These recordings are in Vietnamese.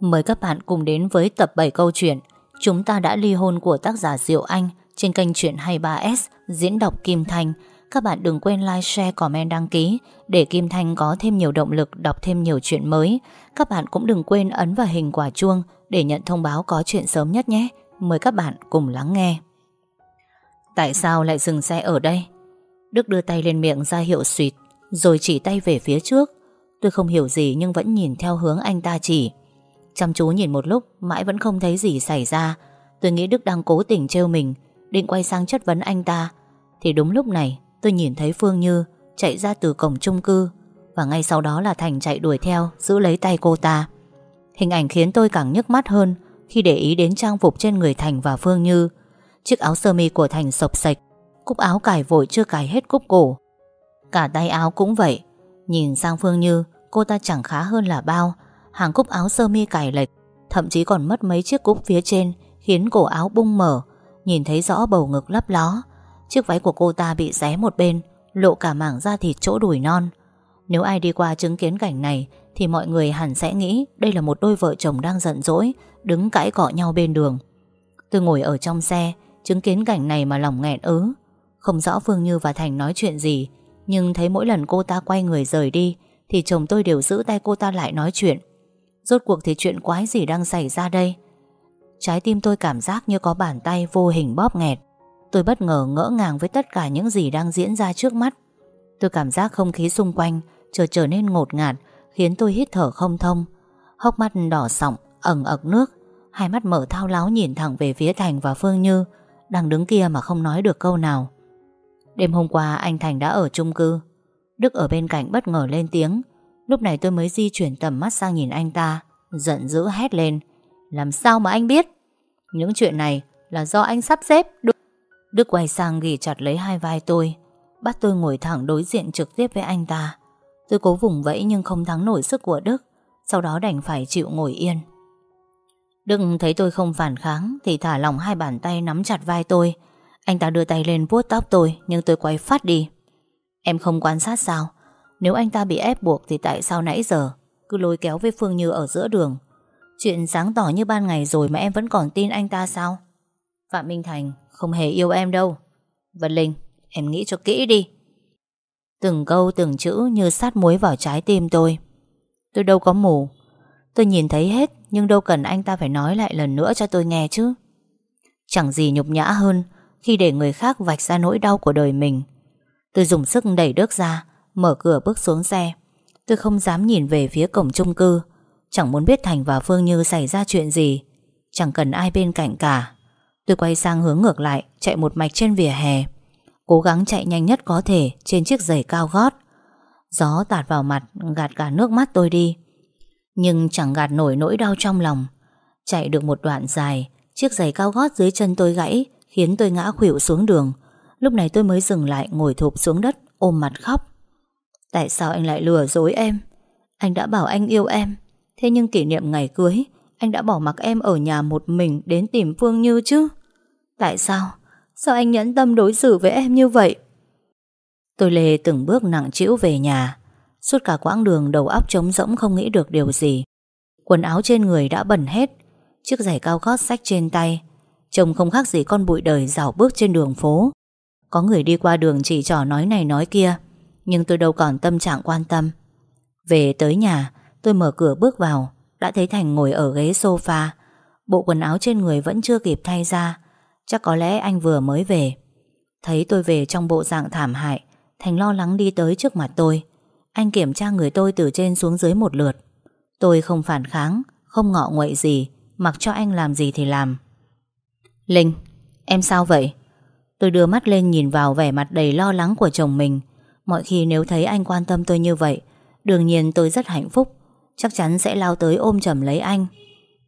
Mời các bạn cùng đến với tập 7 câu chuyện Chúng ta đã ly hôn của tác giả Diệu Anh trên kênh truyện 23S diễn đọc Kim Thanh. Các bạn đừng quên like, share, comment, đăng ký để Kim Thanh có thêm nhiều động lực đọc thêm nhiều chuyện mới. Các bạn cũng đừng quên ấn vào hình quả chuông để nhận thông báo có chuyện sớm nhất nhé. Mời các bạn cùng lắng nghe. Tại sao lại dừng xe ở đây? Đức đưa tay lên miệng ra hiệu suyệt rồi chỉ tay về phía trước. Tôi không hiểu gì nhưng vẫn nhìn theo hướng anh ta chỉ. Chăm chú nhìn một lúc, Mãi vẫn không thấy gì xảy ra. Tôi nghĩ Đức đang cố tình trêu mình, Định quay sang chất vấn anh ta. Thì đúng lúc này, tôi nhìn thấy Phương Như Chạy ra từ cổng chung cư, Và ngay sau đó là Thành chạy đuổi theo, Giữ lấy tay cô ta. Hình ảnh khiến tôi càng nhức mắt hơn Khi để ý đến trang phục trên người Thành và Phương Như. Chiếc áo sơ mi của Thành sộc sạch, Cúc áo cài vội chưa cài hết cúc cổ. Cả tay áo cũng vậy. Nhìn sang Phương Như, Cô ta chẳng khá hơn là bao hàng cúc áo sơ mi cài lệch, thậm chí còn mất mấy chiếc cúc phía trên, khiến cổ áo bung mở, nhìn thấy rõ bầu ngực lấp ló. Chiếc váy của cô ta bị xé một bên, lộ cả mảng da thịt chỗ đùi non. Nếu ai đi qua chứng kiến cảnh này, thì mọi người hẳn sẽ nghĩ đây là một đôi vợ chồng đang giận dỗi, đứng cãi cọ nhau bên đường. Tôi ngồi ở trong xe, chứng kiến cảnh này mà lòng nghẹn ứ. Không rõ Phương Như và Thành nói chuyện gì, nhưng thấy mỗi lần cô ta quay người rời đi, thì chồng tôi đều giữ tay cô ta lại nói chuyện. Rốt cuộc thì chuyện quái gì đang xảy ra đây? Trái tim tôi cảm giác như có bàn tay vô hình bóp nghẹt. Tôi bất ngờ ngỡ ngàng với tất cả những gì đang diễn ra trước mắt. Tôi cảm giác không khí xung quanh trở trở nên ngột ngạt Khiến tôi hít thở không thông. Hốc mắt đỏ sọng, ẩn ực nước. Hai mắt mở thao láo nhìn thẳng về phía Thành và Phương Như Đang đứng kia mà không nói được câu nào. Đêm hôm qua anh Thành đã ở chung cư. Đức ở bên cạnh bất ngờ lên tiếng. Lúc này tôi mới di chuyển tầm mắt sang nhìn anh ta Giận dữ hét lên. Làm sao mà anh biết? Những chuyện này là do anh sắp xếp. Đức, Đức quay sang ghi chặt lấy hai vai tôi Bắt tôi ngồi thẳng đối diện trực tiếp với anh ta. Tôi cố vùng vẫy nhưng không thắng nổi sức của Đức Sau đó đành phải chịu ngồi yên. Đức thấy tôi không phản kháng Thì thả lỏng hai bàn tay nắm chặt vai tôi. Anh ta đưa tay lên vuốt tóc tôi Nhưng tôi quay phát đi. Em không quan sát sao? Nếu anh ta bị ép buộc thì tại sao nãy giờ? Cứ lôi kéo với Phương Như ở giữa đường. Chuyện sáng tỏ như ban ngày rồi Mà em vẫn còn tin anh ta sao? Phạm Minh Thành, không hề yêu em đâu. Vân Linh, Em nghĩ cho kỹ đi. Từng câu, từng chữ như sát muối vào trái tim tôi. Tôi đâu có mù. Tôi nhìn thấy hết, Nhưng đâu cần anh ta phải nói lại lần nữa cho tôi nghe chứ. Chẳng gì nhục nhã hơn Khi để người khác vạch ra nỗi đau của đời mình. Tôi dùng sức đẩy Đức ra Mở cửa bước xuống xe. Tôi không dám nhìn về phía cổng chung cư. Chẳng muốn biết Thành và Phương Như xảy ra chuyện gì. Chẳng cần ai bên cạnh cả. Tôi quay sang hướng ngược lại, Chạy một mạch trên vỉa hè. Cố gắng chạy nhanh nhất có thể Trên chiếc giày cao gót. Gió tạt vào mặt, gạt cả nước mắt tôi đi. Nhưng chẳng gạt nổi nỗi đau trong lòng. Chạy được một đoạn dài, Chiếc giày cao gót dưới chân tôi gãy, Khiến tôi ngã khuỵu xuống đường. Lúc này tôi mới dừng lại, ngồi thụp xuống đất, Ôm mặt khóc. Tại sao anh lại lừa dối em? Anh đã bảo anh yêu em. Thế nhưng kỷ niệm ngày cưới, Anh đã bỏ mặc em ở nhà một mình Đến tìm Phương Như chứ? Tại sao? Sao anh nhẫn tâm đối xử với em như vậy? Tôi lê từng bước nặng trĩu về nhà. Suốt cả quãng đường đầu óc trống rỗng không nghĩ được điều gì. Quần áo trên người đã bẩn hết, Chiếc giày cao gót sách trên tay. Trông không khác gì con bụi đời dạo bước trên đường phố. Có người đi qua đường chỉ trỏ nói này nói kia nhưng tôi đâu còn tâm trạng quan tâm. Về tới nhà Tôi mở cửa bước vào Đã thấy Thành ngồi ở ghế sofa. Bộ quần áo trên người vẫn chưa kịp thay ra Chắc có lẽ anh vừa mới về. Thấy tôi về trong bộ dạng thảm hại Thành lo lắng đi tới trước mặt tôi. Anh kiểm tra người tôi từ trên xuống dưới một lượt. Tôi không phản kháng Không ngọ nguậy gì Mặc cho anh làm gì thì làm. Linh, em sao vậy? Tôi đưa mắt lên nhìn vào vẻ mặt đầy lo lắng của chồng mình. Mọi khi nếu thấy anh quan tâm tôi như vậy, Đương nhiên tôi rất hạnh phúc. Chắc chắn sẽ lao tới ôm chầm lấy anh.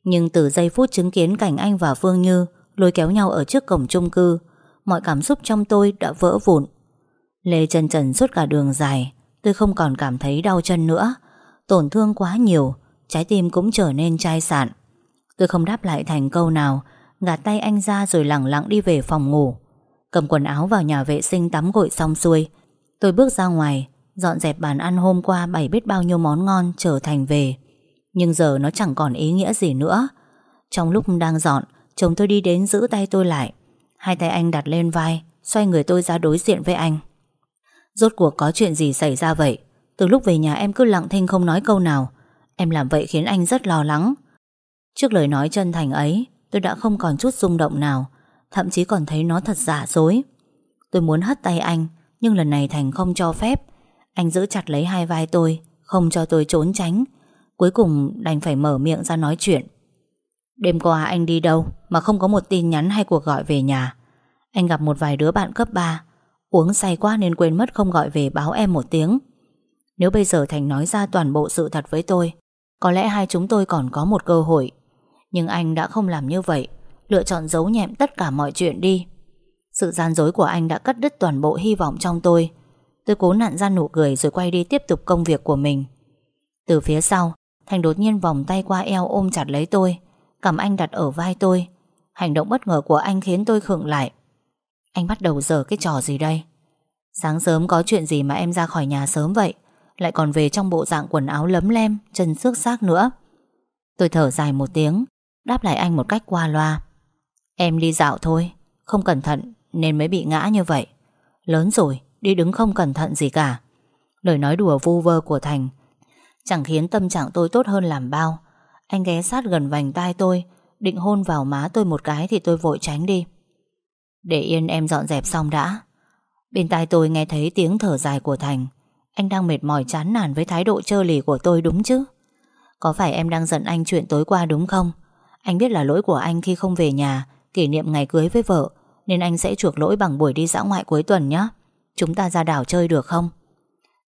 Nhưng từ giây phút chứng kiến cảnh anh và Phương Như Lôi kéo nhau ở trước cổng chung cư, Mọi cảm xúc trong tôi đã vỡ vụn. Lê chân trần suốt cả đường dài, Tôi không còn cảm thấy đau chân nữa. Tổn thương quá nhiều, Trái tim cũng trở nên chai sạn. Tôi không đáp lại thành câu nào, Gạt tay anh ra rồi lặng lặng đi về phòng ngủ. Cầm quần áo vào nhà vệ sinh tắm gội xong xuôi Tôi bước ra ngoài, Dọn dẹp bàn ăn hôm qua bày biết bao nhiêu món ngon Trở thành về. Nhưng giờ nó chẳng còn ý nghĩa gì nữa. Trong lúc đang dọn, Chồng tôi đi đến giữ tay tôi lại. Hai tay anh đặt lên vai, Xoay người tôi ra đối diện với anh. Rốt cuộc có chuyện gì xảy ra vậy? Từ lúc về nhà em cứ lặng thinh không nói câu nào. Em làm vậy khiến anh rất lo lắng. Trước lời nói chân thành ấy, Tôi đã không còn chút rung động nào. Thậm chí còn thấy nó thật giả dối. Tôi muốn hất tay anh nhưng lần này Thành không cho phép. Anh giữ chặt lấy hai vai tôi, Không cho tôi trốn tránh. Cuối cùng đành phải mở miệng ra nói chuyện. Đêm qua anh đi đâu Mà không có một tin nhắn hay cuộc gọi về nhà? Anh gặp một vài đứa bạn cấp 3 Uống say quá nên quên mất không gọi về báo em một tiếng. Nếu bây giờ Thành nói ra toàn bộ sự thật với tôi, Có lẽ hai chúng tôi còn có một cơ hội. Nhưng anh đã không làm như vậy. Lựa chọn giấu nhẹm tất cả mọi chuyện đi. Sự gian dối của anh đã cắt đứt toàn bộ hy vọng trong tôi. Tôi cố nặn ra nụ cười rồi quay đi tiếp tục công việc của mình. Từ phía sau, Thành đột nhiên vòng tay qua eo ôm chặt lấy tôi, Cầm anh đặt ở vai tôi. Hành động bất ngờ của anh khiến tôi khựng lại. Anh bắt đầu dở cái trò gì đây? Sáng sớm có chuyện gì mà em ra khỏi nhà sớm vậy? Lại còn về trong bộ dạng quần áo lấm lem, Chân xước xác nữa. Tôi thở dài một tiếng, Đáp lại anh một cách qua loa. Em đi dạo thôi, Không cẩn thận nên mới bị ngã như vậy. Lớn rồi, đi đứng không cẩn thận gì cả. Lời nói đùa vu vơ của Thành Chẳng khiến tâm trạng tôi tốt hơn làm bao. Anh ghé sát gần vành tai tôi, Định hôn vào má tôi một cái Thì tôi vội tránh đi. Để yên em dọn dẹp xong đã. Bên tai tôi nghe thấy tiếng thở dài của Thành. Anh đang mệt mỏi chán nản Với thái độ trơ lì của tôi đúng chứ? Có phải em đang giận anh chuyện tối qua đúng không? Anh biết là lỗi của anh khi không về nhà, Kỷ niệm ngày cưới với vợ. Nên anh sẽ chuộc lỗi bằng buổi đi dã ngoại cuối tuần nhé Chúng ta ra đảo chơi được không?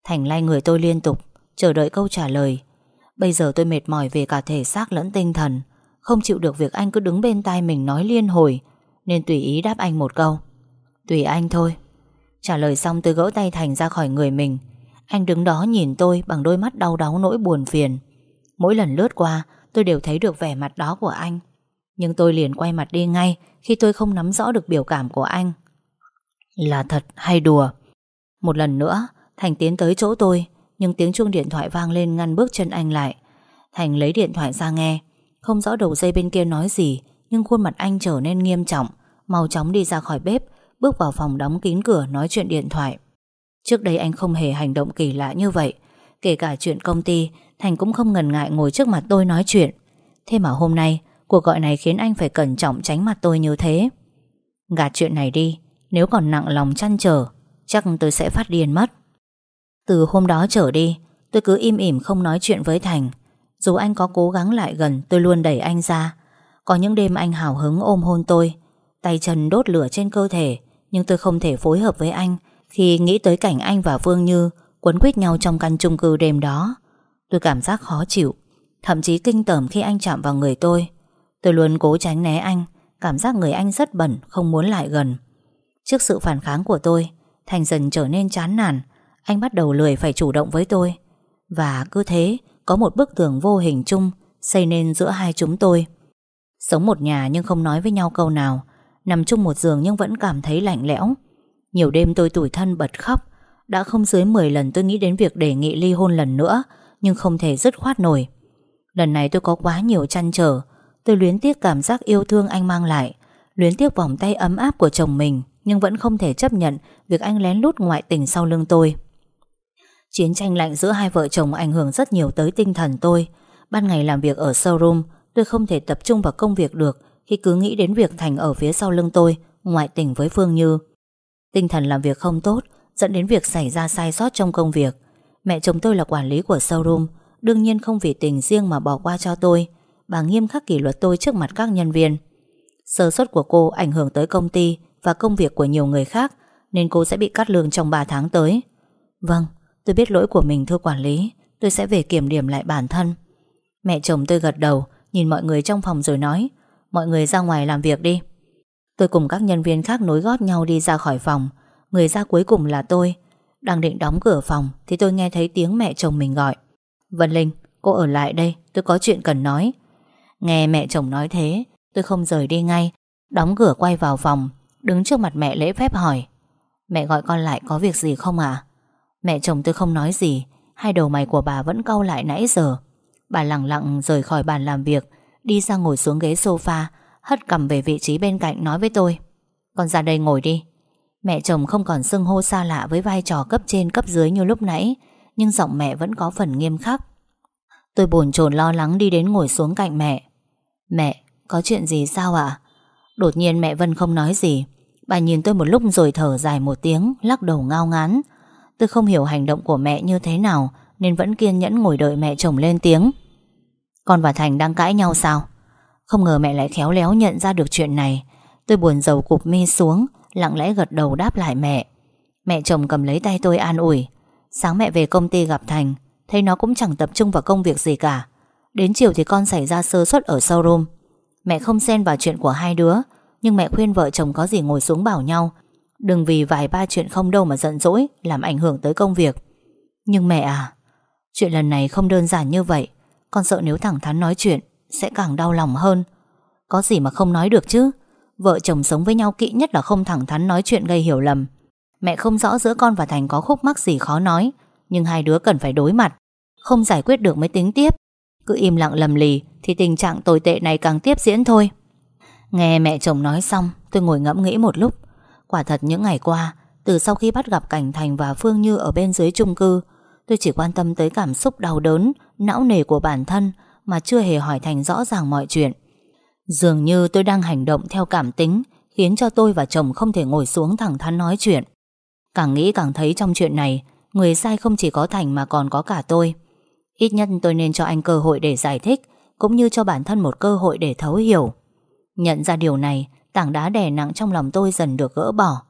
Thành lay người tôi liên tục, Chờ đợi câu trả lời. Bây giờ tôi mệt mỏi về cả thể xác lẫn tinh thần. Không chịu được việc anh cứ đứng bên tai mình nói liên hồi, Nên tùy ý đáp anh một câu. Tùy anh thôi. Trả lời xong tôi gỡ tay Thành ra khỏi người mình. Anh đứng đó nhìn tôi bằng đôi mắt đau đáu nỗi buồn phiền. Mỗi lần lướt qua, Tôi đều thấy được vẻ mặt đó của anh. Nhưng tôi liền quay mặt đi ngay Khi tôi không nắm rõ được biểu cảm của anh. Là thật hay đùa? Một lần nữa, Thành tiến tới chỗ tôi, nhưng tiếng chuông điện thoại vang lên ngăn bước chân anh lại. Thành lấy điện thoại ra nghe, Không rõ đầu dây bên kia nói gì, Nhưng khuôn mặt anh trở nên nghiêm trọng, Mau chóng đi ra khỏi bếp, Bước vào phòng đóng kín cửa nói chuyện điện thoại. Trước đây anh không hề hành động kỳ lạ như vậy, Kể cả chuyện công ty, Thành cũng không ngần ngại ngồi trước mặt tôi nói chuyện. Thế mà hôm nay Cuộc gọi này khiến anh phải cẩn trọng tránh mặt tôi như thế. Gạt chuyện này đi, Nếu còn nặng lòng chăn trở, Chắc tôi sẽ phát điên mất. Từ hôm đó trở đi, Tôi cứ im ỉm không nói chuyện với Thành. Dù anh có cố gắng lại gần, Tôi luôn đẩy anh ra. Có những đêm anh hào hứng ôm hôn tôi, Tay chân đốt lửa trên cơ thể, Nhưng tôi không thể phối hợp với anh Khi nghĩ tới cảnh anh và Phương Như Quấn quýt nhau trong căn chung cư đêm đó. Tôi cảm giác khó chịu, Thậm chí kinh tởm khi anh chạm vào người tôi. Tôi luôn cố tránh né anh, Cảm giác người anh rất bẩn, Không muốn lại gần. Trước sự phản kháng của tôi, Thành dần trở nên chán nản, anh bắt đầu lười phải chủ động với tôi. Và cứ thế, Có một bức tường vô hình chung Xây nên giữa hai chúng tôi. Sống một nhà nhưng không nói với nhau câu nào, Nằm chung một giường nhưng vẫn cảm thấy lạnh lẽo. Nhiều đêm tôi tủi thân bật khóc, Đã không dưới 10 lần tôi nghĩ đến việc đề nghị ly hôn lần nữa, Nhưng không thể dứt khoát nổi. Lần này tôi có quá nhiều chăn trở Tôi luyến tiếc cảm giác yêu thương anh mang lại. Luyến tiếc vòng tay ấm áp của chồng mình, Nhưng vẫn không thể chấp nhận Việc anh lén lút ngoại tình sau lưng tôi. Chiến tranh lạnh giữa hai vợ chồng ảnh hưởng rất nhiều tới tinh thần tôi. Ban ngày làm việc ở showroom, Tôi không thể tập trung vào công việc được Khi cứ nghĩ đến việc Thành ở phía sau lưng tôi, Ngoại tình với Phương Như. Tinh thần làm việc không tốt, Dẫn đến việc xảy ra sai sót trong công việc. Mẹ chồng tôi là quản lý của showroom, Đương nhiên không vì tình riêng mà bỏ qua cho tôi. Bà nghiêm khắc kỷ luật tôi trước mặt các nhân viên. Sơ suất của cô ảnh hưởng tới công ty Và công việc của nhiều người khác Nên cô sẽ bị cắt lương trong 3 tháng tới. Vâng Tôi biết lỗi của mình thưa quản lý. Tôi sẽ về kiểm điểm lại bản thân. Mẹ chồng tôi gật đầu Nhìn mọi người trong phòng rồi nói Mọi người ra ngoài làm việc đi. Tôi cùng các nhân viên khác nối gót nhau đi ra khỏi phòng. Người ra cuối cùng là tôi. Đang định đóng cửa phòng Thì tôi nghe thấy tiếng mẹ chồng mình gọi. Vân Linh, cô ở lại đây Tôi có chuyện cần nói. Nghe mẹ chồng nói thế, Tôi không rời đi ngay, Đóng cửa quay vào phòng, Đứng trước mặt mẹ lễ phép hỏi, Mẹ gọi con lại có việc gì không à Mẹ chồng tôi không nói gì, Hai đầu mày của bà vẫn cau lại nãy giờ. Bà lặng lặng rời khỏi bàn làm việc, Đi ra ngồi xuống ghế sofa, Hất cầm về vị trí bên cạnh nói với tôi, Con ra đây ngồi đi. Mẹ chồng không còn xưng hô xa lạ với vai trò cấp trên, cấp dưới như lúc nãy, Nhưng giọng mẹ vẫn có phần nghiêm khắc. Tôi bồn chồn lo lắng đi đến ngồi xuống cạnh mẹ Mẹ, có chuyện gì sao ạ? Đột nhiên mẹ Vân không nói gì. Bà nhìn tôi một lúc rồi thở dài một tiếng Lắc đầu ngao ngán. Tôi không hiểu hành động của mẹ như thế nào Nên vẫn kiên nhẫn ngồi đợi mẹ chồng lên tiếng. Con và Thành đang cãi nhau sao? Không ngờ mẹ lại khéo léo nhận ra được chuyện này. Tôi buồn rầu cụp mi xuống Lặng lẽ gật đầu đáp lại mẹ. Mẹ chồng cầm lấy tay tôi an ủi. Sáng mẹ về công ty gặp Thành Thấy nó cũng chẳng tập trung vào công việc gì cả. Đến chiều thì con xảy ra sơ suất ở showroom. Mẹ không xen vào chuyện của hai đứa, Nhưng mẹ khuyên vợ chồng có gì ngồi xuống bảo nhau. Đừng vì vài ba chuyện không đâu mà giận dỗi, Làm ảnh hưởng tới công việc. Nhưng mẹ à Chuyện lần này không đơn giản như vậy. Con sợ nếu thẳng thắn nói chuyện, Sẽ càng đau lòng hơn. Có gì mà không nói được chứ? Vợ chồng sống với nhau kỹ nhất là không thẳng thắn nói chuyện gây hiểu lầm. Mẹ không rõ giữa con và Thành có khúc mắc gì khó nói, Nhưng hai đứa cần phải đối mặt. Không giải quyết được mới tính tiếp. Cứ im lặng lầm lì Thì tình trạng tồi tệ này càng tiếp diễn thôi. Nghe mẹ chồng nói xong, Tôi ngồi ngẫm nghĩ một lúc. Quả thật những ngày qua, Từ sau khi bắt gặp Cảnh Thành và Phương Như ở bên dưới chung cư, Tôi chỉ quan tâm tới cảm xúc đau đớn, Não nề của bản thân Mà chưa hề hỏi Thành rõ ràng mọi chuyện. Dường như tôi đang hành động theo cảm tính, Khiến cho tôi và chồng không thể ngồi xuống thẳng thắn nói chuyện. Càng nghĩ càng thấy trong chuyện này, Người sai không chỉ có Thành mà còn có cả tôi. Ít nhất tôi nên cho anh cơ hội để giải thích, Cũng như cho bản thân một cơ hội để thấu hiểu. Nhận ra điều này, Tảng đá đè nặng trong lòng tôi dần được gỡ bỏ.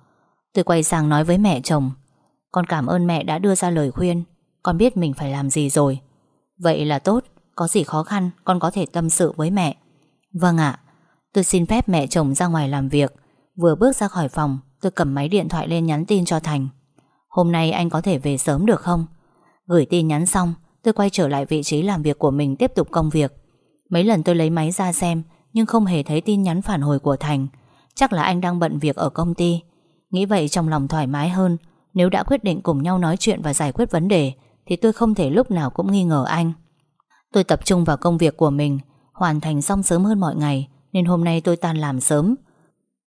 Tôi quay sang nói với mẹ chồng, Con cảm ơn mẹ đã đưa ra lời khuyên, Con biết mình phải làm gì rồi. Vậy là tốt, Có gì khó khăn, con có thể tâm sự với mẹ. Vâng ạ. Tôi xin phép mẹ chồng ra ngoài làm việc. Vừa bước ra khỏi phòng, Tôi cầm máy điện thoại lên nhắn tin cho Thành. Hôm nay anh có thể về sớm được không? Gửi tin nhắn xong Tôi quay trở lại vị trí làm việc của mình Tiếp tục công việc. Mấy lần tôi lấy máy ra xem, Nhưng không hề thấy tin nhắn phản hồi của Thành. Chắc là anh đang bận việc ở công ty. Nghĩ vậy trong lòng thoải mái hơn. Nếu đã quyết định cùng nhau nói chuyện và giải quyết vấn đề, Thì tôi không thể lúc nào cũng nghi ngờ anh. Tôi tập trung vào công việc của mình, Hoàn thành xong sớm hơn mọi ngày, Nên hôm nay tôi tan làm sớm.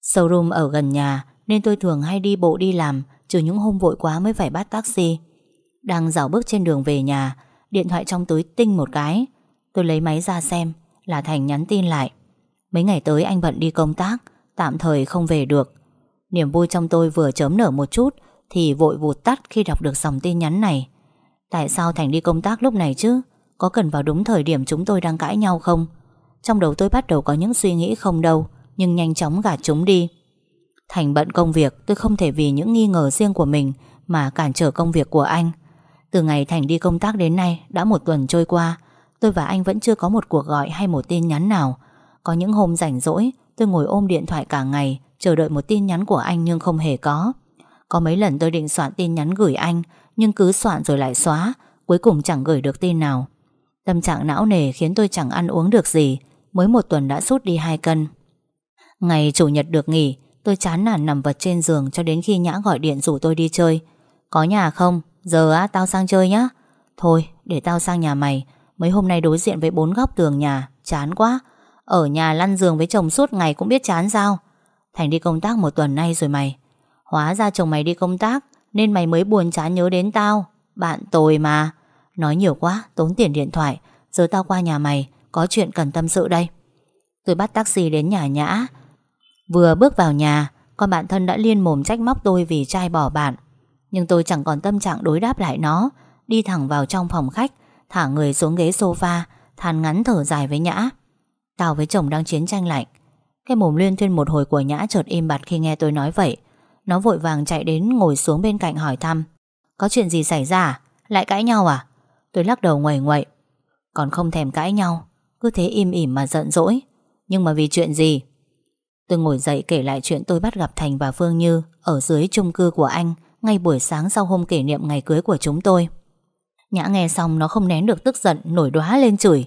Showroom ở gần nhà, Nên tôi thường hay đi bộ đi làm, Trừ những hôm vội quá mới phải bắt taxi. Đang dạo bước trên đường về nhà Điện thoại trong túi tinh một cái. Tôi lấy máy ra xem, Là Thành nhắn tin lại. Mấy ngày tới anh bận đi công tác, Tạm thời không về được. Niềm vui trong tôi vừa chớm nở một chút, Thì vội vụt tắt khi đọc được dòng tin nhắn này. Tại sao Thành đi công tác lúc này chứ? Có cần vào đúng thời điểm chúng tôi đang cãi nhau không? Trong đầu tôi bắt đầu có những suy nghĩ không đâu, Nhưng nhanh chóng gạt chúng đi. Thành bận công việc, Tôi không thể vì những nghi ngờ riêng của mình Mà cản trở công việc của anh. Từ ngày Thành đi công tác đến nay Đã một tuần trôi qua, Tôi và anh vẫn chưa có một cuộc gọi hay một tin nhắn nào. Có những hôm rảnh rỗi, Tôi ngồi ôm điện thoại cả ngày, Chờ đợi một tin nhắn của anh nhưng không hề có. Có mấy lần tôi định soạn tin nhắn gửi anh, Nhưng cứ soạn rồi lại xóa, Cuối cùng chẳng gửi được tin nào. Tâm trạng não nề khiến tôi chẳng ăn uống được gì, Mới một tuần đã sút đi 2 cân. Ngày chủ nhật được nghỉ, Tôi chán nản nằm vật trên giường Cho đến khi Nhã gọi điện rủ tôi đi chơi. Có nhà không? Giờ á tao sang chơi nhá. Thôi để tao sang nhà mày. Mấy hôm nay đối diện với bốn góc tường nhà Chán quá. Ở nhà lăn giường với chồng suốt ngày cũng biết chán sao. Thành đi công tác một tuần nay rồi mày. Hóa ra chồng mày đi công tác Nên mày mới buồn chán nhớ đến tao. Bạn tồi mà. Nói nhiều quá, tốn tiền điện thoại. Giờ tao qua nhà mày Có chuyện cần tâm sự đây. Tôi bắt taxi đến nhà Nhã. Vừa bước vào nhà Con bạn thân đã liên mồm trách móc tôi vì trai bỏ bạn. Nhưng tôi chẳng còn tâm trạng đối đáp lại nó. Đi thẳng vào trong phòng khách, Thả người xuống ghế sofa, Than ngắn thở dài với Nhã. Tao với chồng đang chiến tranh lạnh. Cái mồm liên thuyên một hồi của Nhã chợt im bặt khi nghe tôi nói vậy. Nó vội vàng chạy đến ngồi xuống bên cạnh hỏi thăm. Có chuyện gì xảy ra? À? Lại cãi nhau à? Tôi lắc đầu ngoẩy ngoậy Còn không thèm cãi nhau, Cứ thế im ỉm mà giận dỗi. Nhưng mà vì chuyện gì? Tôi ngồi dậy kể lại chuyện tôi bắt gặp Thành và Phương Như Ở dưới chung cư của anh. Ngay buổi sáng sau hôm kỷ niệm ngày cưới của chúng tôi. Nhã nghe xong nó không nén được tức giận, Nổi đoá lên chửi.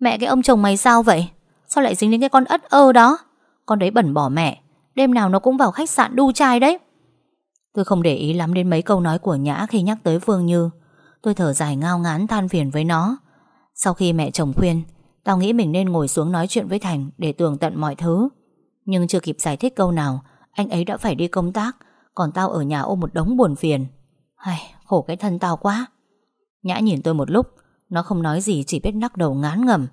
Mẹ cái ông chồng mày sao vậy? Sao lại dính đến cái con ất ơ đó? Con đấy bẩn bỏ mẹ, Đêm nào nó cũng vào khách sạn đu trai đấy. Tôi không để ý lắm đến mấy câu nói của Nhã Khi nhắc tới Phương Như. Tôi thở dài ngao ngán than phiền với nó. Sau khi mẹ chồng khuyên, Tao nghĩ mình nên ngồi xuống nói chuyện với Thành Để tường tận mọi thứ. Nhưng chưa kịp giải thích câu nào, Anh ấy đã phải đi công tác còn tao ở nhà ôm một đống buồn phiền. Hay, khổ cái thân tao quá. Nhã nhìn tôi một lúc Nó không nói gì chỉ biết nắc đầu ngán ngầm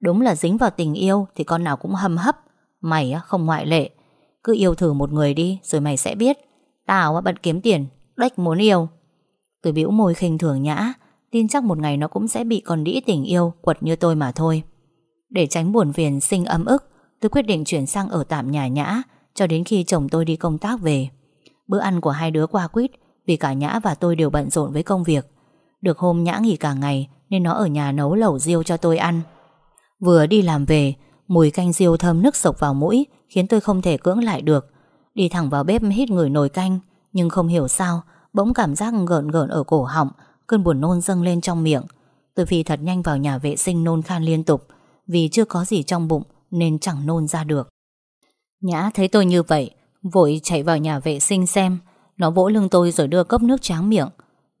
Đúng là dính vào tình yêu Thì con nào cũng hâm hấp. Mày không ngoại lệ. Cứ yêu thử một người đi rồi mày sẽ biết. Tao bận kiếm tiền Đếch muốn yêu. Tôi bĩu môi khinh thường Nhã Tin chắc một ngày nó cũng sẽ bị con đĩ tình yêu Quật như tôi mà thôi. Để tránh buồn phiền sinh âm ức Tôi quyết định chuyển sang ở tạm nhà Nhã Cho đến khi chồng tôi đi công tác về. Bữa ăn của hai đứa qua quýt, Vì cả Nhã và tôi đều bận rộn với công việc. Được hôm Nhã nghỉ cả ngày, Nên nó ở nhà nấu lẩu riêu cho tôi ăn. Vừa đi làm về, Mùi canh riêu thơm nức sộc vào mũi, Khiến tôi không thể cưỡng lại được. Đi thẳng vào bếp hít người nồi canh, Nhưng không hiểu sao, Bỗng cảm giác gợn gợn ở cổ họng, Cơn buồn nôn dâng lên trong miệng. Tôi phi thật nhanh vào nhà vệ sinh nôn khan liên tục, Vì chưa có gì trong bụng Nên chẳng nôn ra được. Nhã thấy tôi như vậy Vội chạy vào nhà vệ sinh xem. Nó vỗ lưng tôi rồi đưa cốc nước tráng miệng.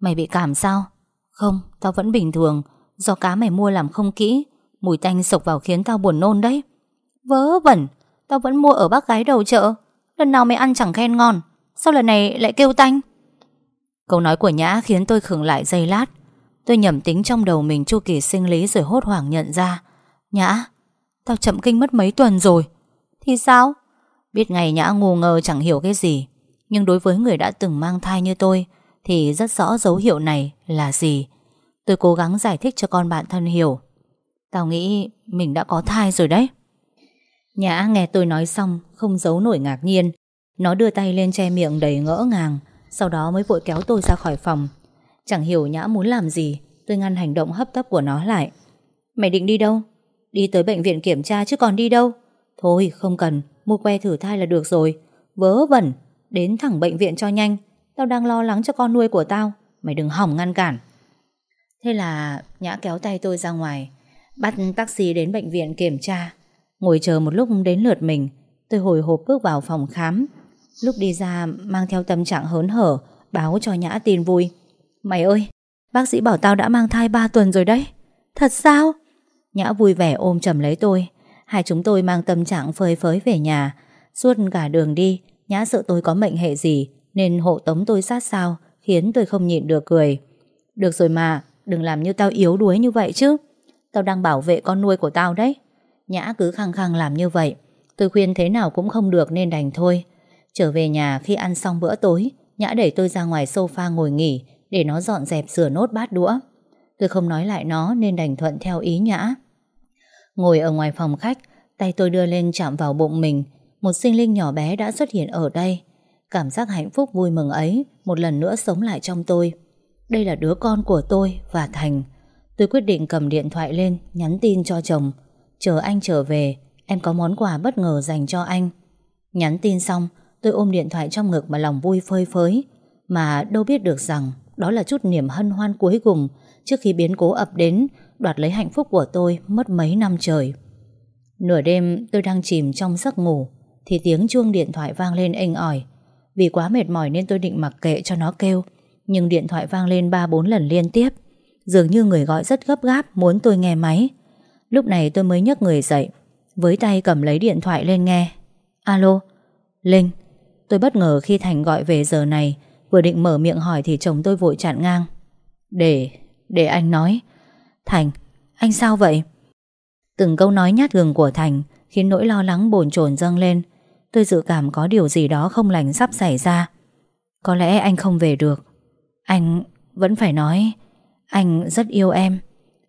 Mày bị cảm sao? Không, tao vẫn bình thường. Do cá mày mua làm không kỹ Mùi tanh sộc vào khiến tao buồn nôn đấy. Vớ vẩn Tao vẫn mua ở bác gái đầu chợ. Lần nào mày ăn chẳng khen ngon Sao lần này lại kêu tanh? Câu nói của Nhã khiến tôi khựng lại giây lát. Tôi nhầm tính trong đầu mình chu kỳ sinh lý rồi hốt hoảng nhận ra. Nhã Tao chậm kinh mất mấy tuần rồi. Thì sao? Biết ngày Nhã ngu ngơ chẳng hiểu cái gì, Nhưng đối với người đã từng mang thai như tôi Thì rất rõ dấu hiệu này là gì. Tôi cố gắng giải thích cho con bạn thân hiểu. Tao nghĩ mình đã có thai rồi đấy. Nhã nghe tôi nói xong Không giấu nổi ngạc nhiên. Nó đưa tay lên che miệng đầy ngỡ ngàng, Sau đó mới vội kéo tôi ra khỏi phòng. Chẳng hiểu Nhã muốn làm gì, Tôi ngăn hành động hấp tấp của nó lại. Mày định đi đâu? Đi tới bệnh viện kiểm tra chứ còn đi đâu? Thôi, không cần. Mua que thử thai là được rồi. Vớ vẩn. Đến thẳng bệnh viện cho nhanh. Tao đang lo lắng cho con nuôi của tao. Mày đừng hỏng ngăn cản. Thế là Nhã kéo tay tôi ra ngoài, Bắt taxi đến bệnh viện kiểm tra. Ngồi chờ một lúc đến lượt mình, Tôi hồi hộp bước vào phòng khám. Lúc đi ra mang theo tâm trạng hớn hở, Báo cho Nhã tin vui. Mày ơi, Bác sĩ bảo tao đã mang thai 3 tuần rồi đấy. Thật sao? Nhã vui vẻ ôm chầm lấy tôi. Hai chúng tôi mang tâm trạng phơi phới về nhà. Suốt cả đường đi, Nhã sợ tôi có mệnh hệ gì, Nên hộ tống tôi sát sao, Khiến tôi không nhịn được cười. Được rồi mà, Đừng làm như tao yếu đuối như vậy chứ. Tao đang bảo vệ con nuôi của tao đấy. Nhã cứ khăng khăng làm như vậy. Tôi khuyên thế nào cũng không được nên đành thôi. Trở về nhà khi ăn xong bữa tối, Nhã đẩy tôi ra ngoài sofa ngồi nghỉ, Để nó dọn dẹp rửa nốt bát đũa. Tôi không nói lại nó nên đành thuận theo ý Nhã. Ngồi ở ngoài phòng khách, Tay tôi đưa lên chạm vào bụng mình. Một sinh linh nhỏ bé đã xuất hiện ở đây. Cảm giác hạnh phúc vui mừng ấy Một lần nữa sống lại trong tôi. Đây là đứa con của tôi và Thành. Tôi quyết định cầm điện thoại lên, Nhắn tin cho chồng. Chờ anh trở về, Em có món quà bất ngờ dành cho anh. Nhắn tin xong, Tôi ôm điện thoại trong ngực mà lòng vui phơi phới. Mà đâu biết được rằng Đó là chút niềm hân hoan cuối cùng Trước khi biến cố ập đến Đoạt lấy hạnh phúc của tôi mất mấy năm trời. Nửa đêm tôi đang chìm trong giấc ngủ Thì tiếng chuông điện thoại vang lên inh ỏi. Vì quá mệt mỏi nên tôi định mặc kệ cho nó kêu Nhưng điện thoại vang lên 3-4 lần liên tiếp. Dường như người gọi rất gấp gáp Muốn tôi nghe máy. Lúc này tôi mới nhấc người dậy Với tay cầm lấy điện thoại lên nghe. Alo, Linh. Tôi bất ngờ khi Thành gọi về giờ này Vừa định mở miệng hỏi thì chồng tôi vội chặn ngang. Để, để anh nói. Thành, anh sao vậy? Từng câu nói nhát gừng của Thành Khiến nỗi lo lắng bồn chồn dâng lên. Tôi dự cảm có điều gì đó không lành sắp xảy ra. Có lẽ anh không về được. Anh vẫn phải nói Anh rất yêu em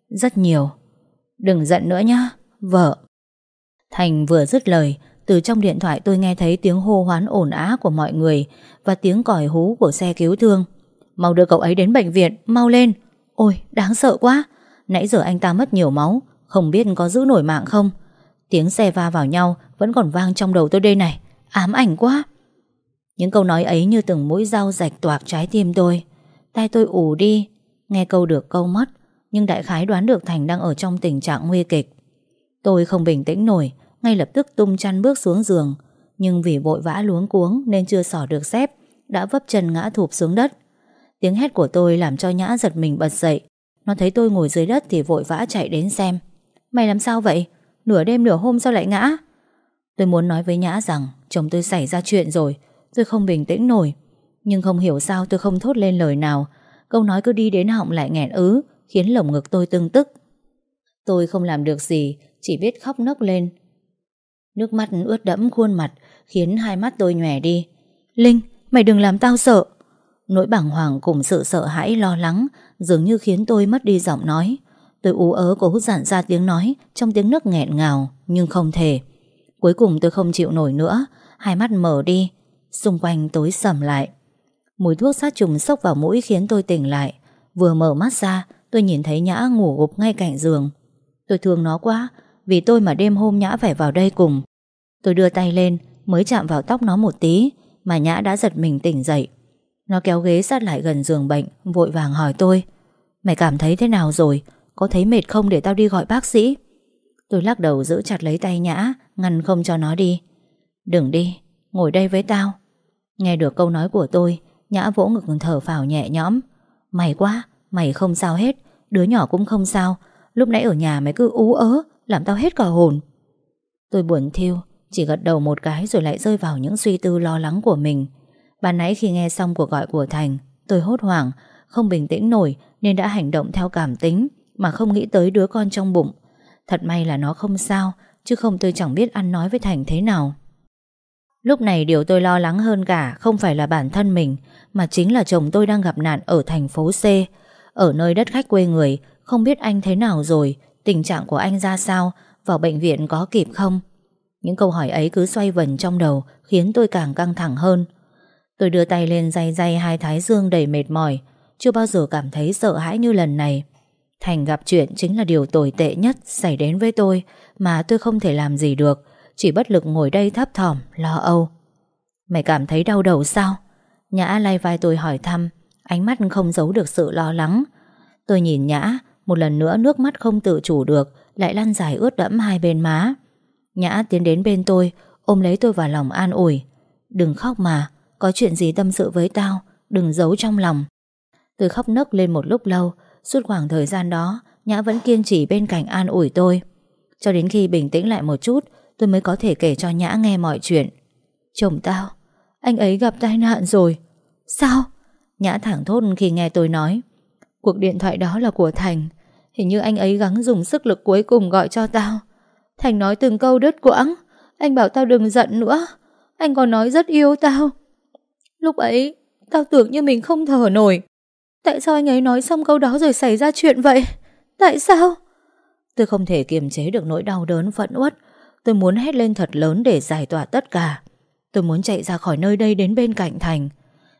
Rất nhiều. Đừng giận nữa nhá, vợ. Thành vừa dứt lời Từ trong điện thoại tôi nghe thấy tiếng hô hoán ồn á của mọi người Và tiếng còi hú của xe cứu thương. Mau đưa cậu ấy đến bệnh viện, mau lên. Ôi, đáng sợ quá. Nãy giờ anh ta mất nhiều máu, Không biết có giữ nổi mạng không? Tiếng xe va vào nhau Vẫn còn vang trong đầu tôi đây này, Ám ảnh quá. Những câu nói ấy như từng mũi dao rạch toạc trái tim tôi. Tai tôi ủ đi, Nghe câu được câu mất, Nhưng đại khái đoán được Thành đang ở trong tình trạng nguy kịch. Tôi không bình tĩnh nổi, Ngay lập tức tung chăn bước xuống giường. Nhưng vì vội vã luống cuống Nên chưa sỏ được dép Đã vấp chân ngã thụp xuống đất. Tiếng hét của tôi làm cho Nhã giật mình bật dậy. Nó thấy tôi ngồi dưới đất thì vội vã chạy đến xem. Mày làm sao vậy? Nửa đêm nửa hôm sao lại ngã? Tôi muốn nói với Nhã rằng chồng tôi xảy ra chuyện rồi Tôi không bình tĩnh nổi. Nhưng không hiểu sao tôi không thốt lên lời nào. Câu nói cứ đi đến họng lại nghẹn ứ Khiến lồng ngực tôi tương tức. Tôi không làm được gì Chỉ biết khóc nấc lên. Nước mắt ướt đẫm khuôn mặt Khiến hai mắt tôi nhòe đi. Linh, mày đừng làm tao sợ. Nỗi bàng hoàng cùng sự sợ hãi lo lắng Dường như khiến tôi mất đi giọng nói. Tôi ú ớ cố giản ra tiếng nói Trong tiếng nước nghẹn ngào, Nhưng không thể. Cuối cùng tôi không chịu nổi nữa, Hai mắt mở đi, Xung quanh tối sầm lại. Mùi thuốc sát trùng sốc vào mũi khiến tôi tỉnh lại. Vừa mở mắt ra, Tôi nhìn thấy Nhã ngủ gục ngay cạnh giường. Tôi thương nó quá, Vì tôi mà đêm hôm Nhã phải vào đây cùng. Tôi đưa tay lên, Mới chạm vào tóc nó một tí, Mà Nhã đã giật mình tỉnh dậy. Nó kéo ghế sát lại gần giường bệnh Vội vàng hỏi tôi Mày cảm thấy thế nào rồi? Có thấy mệt không để tao đi gọi bác sĩ? Tôi lắc đầu giữ chặt lấy tay Nhã Ngăn không cho nó đi. Đừng đi, ngồi đây với tao. Nghe được câu nói của tôi Nhã vỗ ngực thở phào nhẹ nhõm. Mày quá, mày không sao hết Đứa nhỏ cũng không sao. Lúc nãy ở nhà mày cứ ú ớ Làm tao hết cả hồn. Tôi buồn thiêu Chỉ gật đầu một cái rồi lại rơi vào những suy tư lo lắng của mình bạn nãy khi nghe xong cuộc gọi của Thành, Tôi hốt hoảng, Không bình tĩnh nổi Nên đã hành động theo cảm tính Mà không nghĩ tới đứa con trong bụng. Thật may là nó không sao, Chứ không tôi chẳng biết ăn nói với Thành thế nào. Lúc này điều tôi lo lắng hơn cả Không phải là bản thân mình, Mà chính là chồng tôi đang gặp nạn ở thành phố C. Ở nơi đất khách quê người, Không biết anh thế nào rồi, Tình trạng của anh ra sao, Vào bệnh viện có kịp không? Những câu hỏi ấy cứ xoay vần trong đầu, Khiến tôi càng căng thẳng hơn. Tôi đưa tay lên day day hai thái dương đầy mệt mỏi Chưa bao giờ cảm thấy sợ hãi như lần này Thành gặp chuyện chính là điều tồi tệ nhất xảy đến với tôi mà tôi không thể làm gì được, chỉ bất lực ngồi đây thấp thỏm, lo âu. Mày cảm thấy đau đầu sao? Nhã lay vai tôi hỏi thăm, ánh mắt không giấu được sự lo lắng. Tôi nhìn Nhã, một lần nữa nước mắt không tự chủ được, lại lăn dài ướt đẫm hai bên má. Nhã tiến đến bên tôi, ôm lấy tôi vào lòng an ủi. Đừng khóc mà, có chuyện gì tâm sự với tao, đừng giấu trong lòng. Tôi khóc nấc lên một lúc lâu, Suốt khoảng thời gian đó Nhã vẫn kiên trì bên cạnh an ủi tôi. Cho đến khi bình tĩnh lại một chút Tôi mới có thể kể cho Nhã nghe mọi chuyện. Chồng tao Anh ấy gặp tai nạn rồi. Sao? Nhã thẳng thốt khi nghe tôi nói. Cuộc điện thoại đó là của Thành. Hình như anh ấy gắng dùng sức lực cuối cùng gọi cho tao. Thành nói từng câu đứt quãng. Anh bảo tao đừng giận nữa. Anh còn nói rất yêu tao. Lúc ấy Tao tưởng như mình không thở nổi Tại sao anh ấy nói xong câu đó rồi xảy ra chuyện vậy? Tại sao? Tôi không thể kiềm chế được nỗi đau đớn phẫn uất. Tôi muốn hét lên thật lớn để giải tỏa tất cả. Tôi muốn chạy ra khỏi nơi đây đến bên cạnh thành.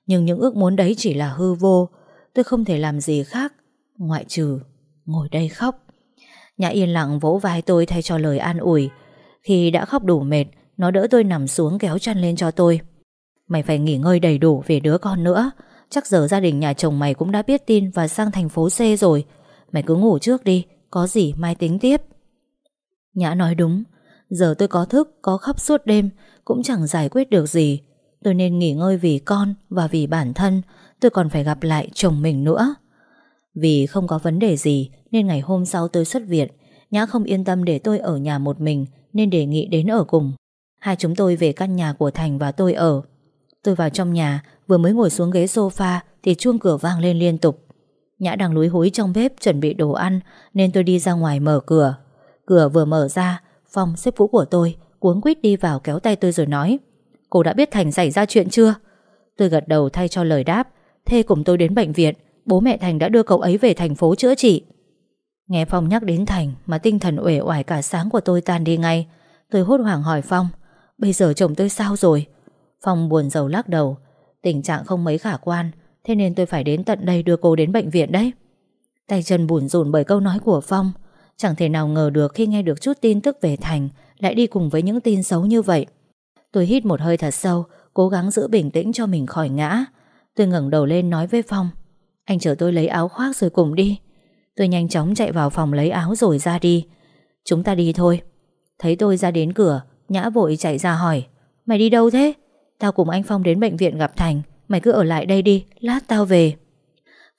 Nhưng những ước muốn đấy chỉ là hư vô. Tôi không thể làm gì khác. Ngoại trừ ngồi đây khóc. Nhã yên lặng vỗ vai tôi thay cho lời an ủi. Khi đã khóc đủ mệt, nó đỡ tôi nằm xuống kéo chăn lên cho tôi. Mày phải nghỉ ngơi đầy đủ về đứa con nữa. Chắc giờ gia đình nhà chồng mày cũng đã biết tin Và sang thành phố C rồi. Mày cứ ngủ trước đi Có gì mai tính tiếp. Nhã nói đúng. Giờ tôi có thức, có khóc suốt đêm Cũng chẳng giải quyết được gì. Tôi nên nghỉ ngơi vì con và vì bản thân Tôi còn phải gặp lại chồng mình nữa. Vì không có vấn đề gì Nên ngày hôm sau tôi xuất viện. Nhã không yên tâm để tôi ở nhà một mình Nên đề nghị đến ở cùng. Hai chúng tôi về căn nhà của Thành và tôi ở. Tôi vào trong nhà, Vừa mới ngồi xuống ghế sofa Thì chuông cửa vang lên liên tục. Nhã đang lúi húi trong bếp chuẩn bị đồ ăn Nên tôi đi ra ngoài mở cửa. Cửa vừa mở ra Phong xếp vũ của tôi cuống quýt đi vào kéo tay tôi rồi nói, Cô đã biết Thành xảy ra chuyện chưa? Tôi gật đầu thay cho lời đáp, Thê cùng tôi đến bệnh viện, Bố mẹ Thành đã đưa cậu ấy về thành phố chữa trị. Nghe Phong nhắc đến Thành Mà tinh thần uể oải cả sáng của tôi tan đi ngay, Tôi hốt hoảng hỏi Phong, Bây giờ chồng tôi sao rồi? Phong buồn rầu lắc đầu. Tình trạng không mấy khả quan, Thế nên tôi phải đến tận đây đưa cô đến bệnh viện đấy. Tay chân bùn rùn bởi câu nói của Phong. Chẳng thể nào ngờ được khi nghe được chút tin tức về Thành, Lại đi cùng với những tin xấu như vậy. Tôi hít một hơi thật sâu, Cố gắng giữ bình tĩnh cho mình khỏi ngã. Tôi ngẩng đầu lên nói với Phong. Anh chờ tôi lấy áo khoác rồi cùng đi. Tôi nhanh chóng chạy vào phòng lấy áo rồi ra đi. Chúng ta đi thôi. Thấy tôi ra đến cửa, Nhã vội chạy ra hỏi. Mày đi đâu thế? Tao cùng anh Phong đến bệnh viện gặp Thành. Mày cứ ở lại đây đi, Lát tao về.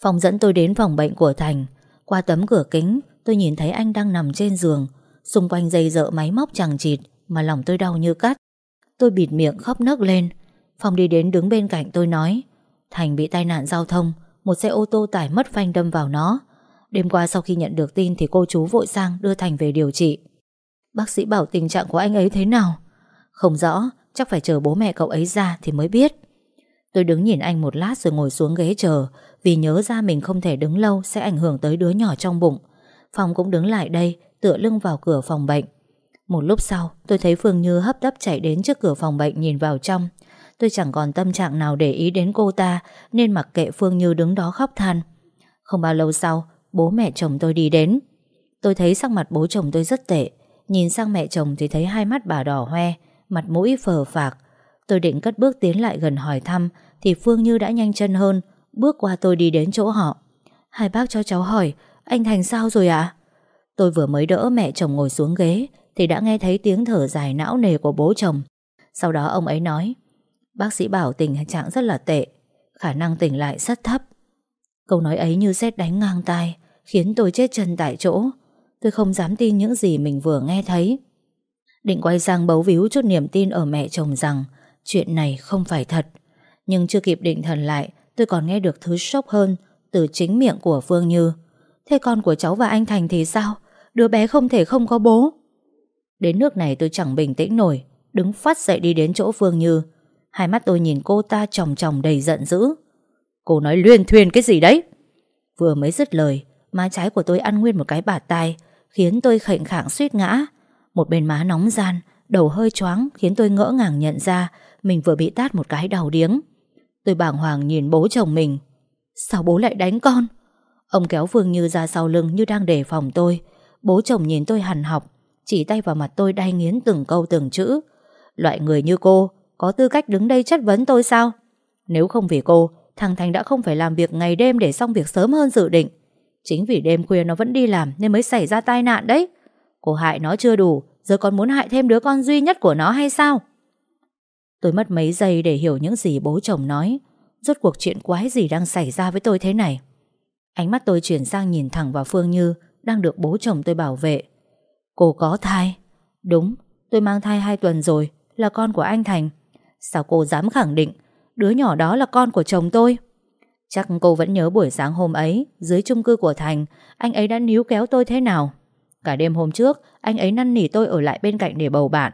Phong dẫn tôi đến phòng bệnh của Thành. Qua tấm cửa kính, Tôi nhìn thấy anh đang nằm trên giường. Xung quanh dây dợ máy móc chẳng chịt, Mà lòng tôi đau như cắt. Tôi bịt miệng khóc nấc lên. Phong đi đến đứng bên cạnh tôi nói, Thành bị tai nạn giao thông, Một xe ô tô tải mất phanh đâm vào nó. Đêm qua sau khi nhận được tin Thì cô chú vội sang đưa Thành về điều trị. Bác sĩ bảo tình trạng của anh ấy thế nào? Không rõ. Chắc phải chờ bố mẹ cậu ấy ra thì mới biết. Tôi đứng nhìn anh một lát rồi ngồi xuống ghế chờ, Vì nhớ ra mình không thể đứng lâu Sẽ ảnh hưởng tới đứa nhỏ trong bụng. Phong cũng đứng lại đây, Tựa lưng vào cửa phòng bệnh. Một lúc sau, tôi thấy Phương Như hấp tấp chạy đến trước cửa phòng bệnh nhìn vào trong. Tôi chẳng còn tâm trạng nào để ý đến cô ta, Nên mặc kệ Phương Như đứng đó khóc than. Không bao lâu sau, Bố mẹ chồng tôi đi đến. Tôi thấy sắc mặt bố chồng tôi rất tệ. Nhìn sang mẹ chồng thì thấy hai mắt bà đỏ hoe. Mặt mũi phờ phạc. Tôi định cất bước tiến lại gần hỏi thăm, Thì Phương Như đã nhanh chân hơn, Bước qua tôi đi đến chỗ họ. Hai bác cho cháu hỏi, Anh Thành sao rồi ạ? Tôi vừa mới đỡ mẹ chồng ngồi xuống ghế, Thì đã nghe thấy tiếng thở dài não nề của bố chồng. Sau đó ông ấy nói, Bác sĩ bảo tình trạng rất là tệ, Khả năng tỉnh lại rất thấp. Câu nói ấy như sét đánh ngang tai, Khiến tôi chết chân tại chỗ. Tôi không dám tin những gì mình vừa nghe thấy. Định quay sang bấu víu chút niềm tin ở mẹ chồng rằng, Chuyện này không phải thật. Nhưng chưa kịp định thần lại, Tôi còn nghe được thứ sốc hơn Từ chính miệng của Phương Như. Thế con của cháu và anh Thành thì sao? Đứa bé không thể không có bố. Đến nước này tôi chẳng bình tĩnh nổi, Đứng phát dậy đi đến chỗ Phương Như. Hai mắt tôi nhìn cô ta tròng tròng đầy giận dữ. Cô nói luyên thuyền cái gì đấy? Vừa mới dứt lời, Má trái của tôi ăn nguyên một cái bạt tai, Khiến tôi khệnh khạng suýt ngã. Một bên má nóng gian, Đầu hơi choáng khiến tôi ngỡ ngàng nhận ra Mình vừa bị tát một cái đầu điếng. Tôi bàng hoàng nhìn bố chồng mình. Sao bố lại đánh con? Ông kéo Phương Như ra sau lưng như đang đề phòng tôi. Bố chồng nhìn tôi hằn học, Chỉ tay vào mặt tôi đay nghiến từng câu từng chữ. Loại người như cô, Có tư cách đứng đây chất vấn tôi sao? Nếu không vì cô, Thằng Thành đã không phải làm việc ngày đêm Để xong việc sớm hơn dự định. Chính vì đêm khuya nó vẫn đi làm Nên mới xảy ra tai nạn đấy. Cô hại nó chưa đủ Giờ còn muốn hại thêm đứa con duy nhất của nó hay sao? Tôi mất mấy giây để hiểu những gì bố chồng nói. Rốt cuộc chuyện quái gì đang xảy ra với tôi thế này? Ánh mắt tôi chuyển sang nhìn thẳng vào Phương Như Đang được bố chồng tôi bảo vệ. Cô có thai? Đúng, tôi mang thai 2 tuần rồi Là con của anh Thành. Sao cô dám khẳng định Đứa nhỏ đó là con của chồng tôi? Chắc cô vẫn nhớ buổi sáng hôm ấy Dưới chung cư của Thành Anh ấy đã níu kéo tôi thế nào? Cả đêm hôm trước, Anh ấy năn nỉ tôi ở lại bên cạnh để bầu bạn.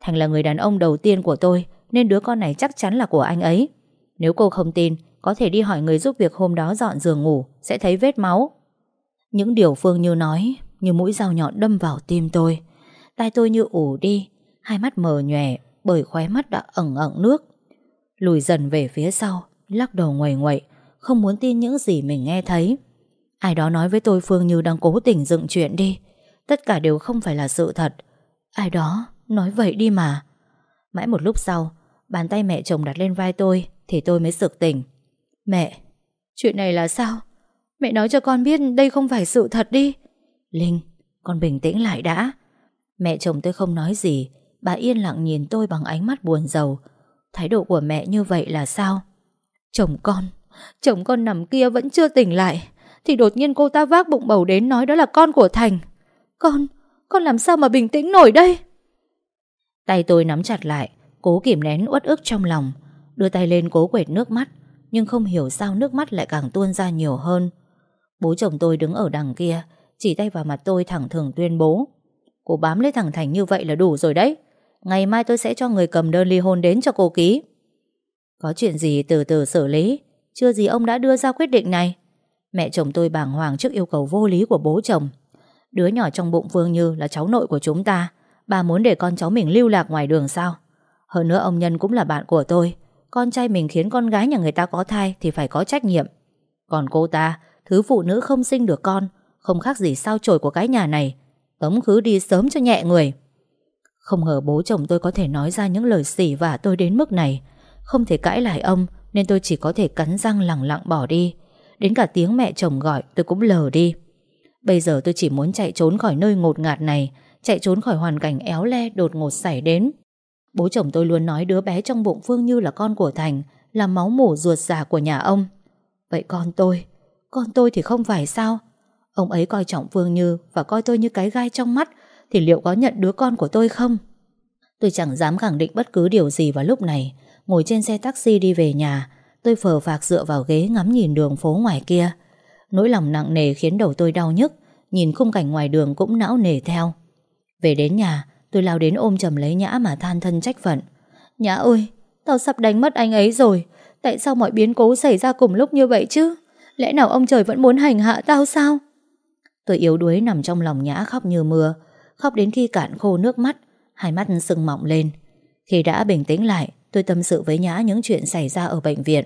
Thành là người đàn ông đầu tiên của tôi, Nên đứa con này chắc chắn là của anh ấy. Nếu cô không tin, Có thể đi hỏi người giúp việc hôm đó dọn giường ngủ, Sẽ thấy vết máu. Những điều Phương Như nói, Như mũi dao nhọn đâm vào tim tôi. Tai tôi như ủ đi, Hai mắt mờ nhòe, Bởi khóe mắt đã ẩn ẩn nước. Lùi dần về phía sau, Lắc đầu ngoầy ngoậy Không muốn tin những gì mình nghe thấy. Ai đó nói với tôi Phương Như đang cố tình dựng chuyện đi Tất cả đều không phải là sự thật. Ai đó nói vậy đi mà. Mãi một lúc sau Bàn tay mẹ chồng đặt lên vai tôi Thì tôi mới sực tỉnh. Mẹ, chuyện này là sao? Mẹ nói cho con biết đây không phải sự thật đi. Linh, con bình tĩnh lại đã. Mẹ chồng tôi không nói gì. Bà yên lặng nhìn tôi bằng ánh mắt buồn rầu. Thái độ của mẹ như vậy là sao? Chồng con Chồng con nằm kia vẫn chưa tỉnh lại. Thì đột nhiên cô ta vác bụng bầu đến nói đó là con của Thành. Con, con làm sao mà bình tĩnh nổi đây? Tay tôi nắm chặt lại Cố kìm nén uất ức trong lòng Đưa tay lên cố quệt nước mắt Nhưng không hiểu sao nước mắt lại càng tuôn ra nhiều hơn. Bố chồng tôi đứng ở đằng kia Chỉ tay vào mặt tôi thẳng thường tuyên bố Cô bám lấy thằng Thành như vậy là đủ rồi đấy Ngày mai tôi sẽ cho người cầm đơn ly hôn đến cho cô ký. Có chuyện gì từ từ xử lý Chưa gì ông đã đưa ra quyết định này. Mẹ chồng tôi bàng hoàng trước yêu cầu vô lý của bố chồng. Đứa nhỏ trong bụng Phương Như là cháu nội của chúng ta. Bà muốn để con cháu mình lưu lạc ngoài đường sao? Hơn nữa ông Nhân cũng là bạn của tôi. Con trai mình khiến con gái nhà người ta có thai Thì phải có trách nhiệm. Còn cô ta, Thứ phụ nữ không sinh được con, Không khác gì sao chổi của cái nhà này. Tống khứ đi sớm cho nhẹ người. Không ngờ bố chồng tôi có thể nói ra những lời xỉ vả tôi đến mức này. Không thể cãi lại ông, Nên tôi chỉ có thể cắn răng lặng lặng bỏ đi. Đến cả tiếng mẹ chồng gọi, tôi cũng lờ đi. Bây giờ tôi chỉ muốn chạy trốn khỏi nơi ngột ngạt này, Chạy trốn khỏi hoàn cảnh éo le đột ngột xảy đến. Bố chồng tôi luôn nói đứa bé trong bụng Phương Như là con của Thành, Là máu mủ ruột già của nhà ông. Vậy con tôi Con tôi thì không phải sao? Ông ấy coi trọng Phương Như Và coi tôi như cái gai trong mắt, Thì liệu có nhận đứa con của tôi không? Tôi chẳng dám khẳng định bất cứ điều gì vào lúc này. Ngồi trên xe taxi đi về nhà, Tôi phờ phạc dựa vào ghế ngắm nhìn đường phố ngoài kia. Nỗi lòng nặng nề khiến đầu tôi đau nhức, Nhìn khung cảnh ngoài đường cũng não nề theo. Về đến nhà, Tôi lao đến ôm chầm lấy Nhã mà than thân trách phận. Nhã ơi, Tao sắp đánh mất anh ấy rồi, Tại sao mọi biến cố xảy ra cùng lúc như vậy chứ? Lẽ nào ông trời vẫn muốn hành hạ tao sao? Tôi yếu đuối nằm trong lòng Nhã khóc như mưa, Khóc đến khi cạn khô nước mắt, Hai mắt sưng mọng lên. Khi đã bình tĩnh lại, Tôi tâm sự với Nhã những chuyện xảy ra ở bệnh viện.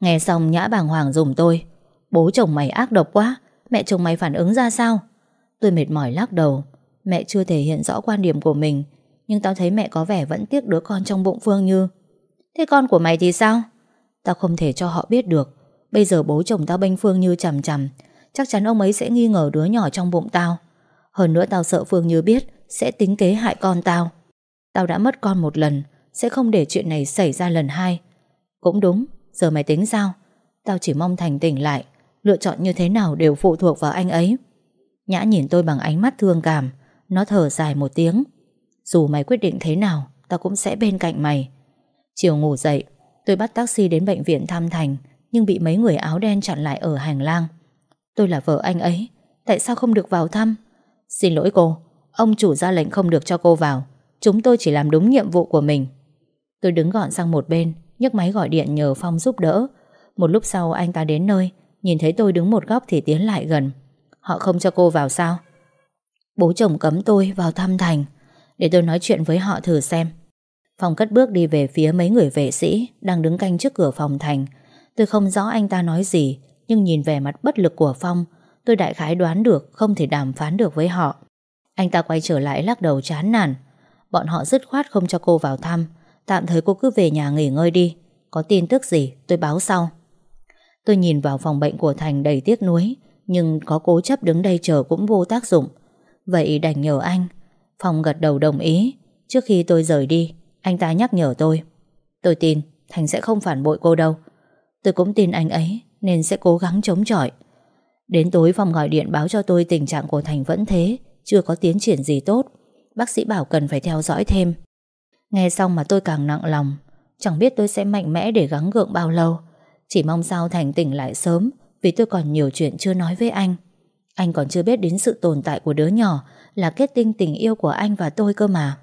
Nghe xong Nhã bàng hoàng dùm tôi Bố chồng mày ác độc quá Mẹ chồng mày phản ứng ra sao? Tôi mệt mỏi lắc đầu. Mẹ chưa thể hiện rõ quan điểm của mình Nhưng tao thấy mẹ có vẻ vẫn tiếc đứa con trong bụng Phương Như. Thế con của mày thì sao? Tao không thể cho họ biết được. Bây giờ bố chồng tao bênh Phương Như chằm chằm. Chắc chắn ông ấy sẽ nghi ngờ đứa nhỏ trong bụng tao. Hơn nữa tao sợ Phương Như biết Sẽ tính kế hại con tao. Tao đã mất con một lần Sẽ không để chuyện này xảy ra lần hai. Cũng đúng, giờ mày tính sao? Tao chỉ mong Thành tỉnh lại Lựa chọn như thế nào đều phụ thuộc vào anh ấy. Nhã nhìn tôi bằng ánh mắt thương cảm, Nó thở dài một tiếng. Dù mày quyết định thế nào, Tao cũng sẽ bên cạnh mày. Chiều ngủ dậy, Tôi bắt taxi đến bệnh viện thăm Thành, Nhưng bị mấy người áo đen chặn lại ở hành lang. Tôi là vợ anh ấy, Tại sao không được vào thăm? Xin lỗi cô, Ông chủ ra lệnh không được cho cô vào. Chúng tôi chỉ làm đúng nhiệm vụ của mình. Tôi đứng gọn sang một bên, nhấc máy gọi điện nhờ Phong giúp đỡ. Một lúc sau anh ta đến nơi Nhìn thấy tôi đứng một góc thì tiến lại gần. Họ không cho cô vào sao? Bố chồng cấm tôi vào thăm Thành. Để tôi nói chuyện với họ thử xem. Phong cất bước đi về phía mấy người vệ sĩ Đang đứng canh trước cửa phòng Thành. Tôi không rõ anh ta nói gì, Nhưng nhìn vẻ mặt bất lực của Phong, Tôi đại khái đoán được, Không thể đàm phán được với họ. Anh ta quay trở lại lắc đầu chán nản. Bọn họ dứt khoát không cho cô vào thăm. Tạm thời cô cứ về nhà nghỉ ngơi đi. Có tin tức gì, tôi báo sau. Tôi nhìn vào phòng bệnh của Thành đầy tiếc nuối, Nhưng có cố chấp đứng đây chờ cũng vô tác dụng. Vậy đành nhờ anh. Phòng gật đầu đồng ý. Trước khi tôi rời đi, Anh ta nhắc nhở tôi. Tôi tin Thành sẽ không phản bội cô đâu. Tôi cũng tin anh ấy, Nên sẽ cố gắng chống chọi. Đến tối phòng gọi điện báo cho tôi tình trạng của Thành vẫn thế, Chưa có tiến triển gì tốt. Bác sĩ bảo cần phải theo dõi thêm. Nghe xong mà tôi càng nặng lòng. Chẳng biết tôi sẽ mạnh mẽ để gắng gượng bao lâu. Chỉ mong sao Thành tỉnh lại sớm, Vì tôi còn nhiều chuyện chưa nói với anh. Anh còn chưa biết đến sự tồn tại của đứa nhỏ Là kết tinh tình yêu của anh và tôi cơ mà.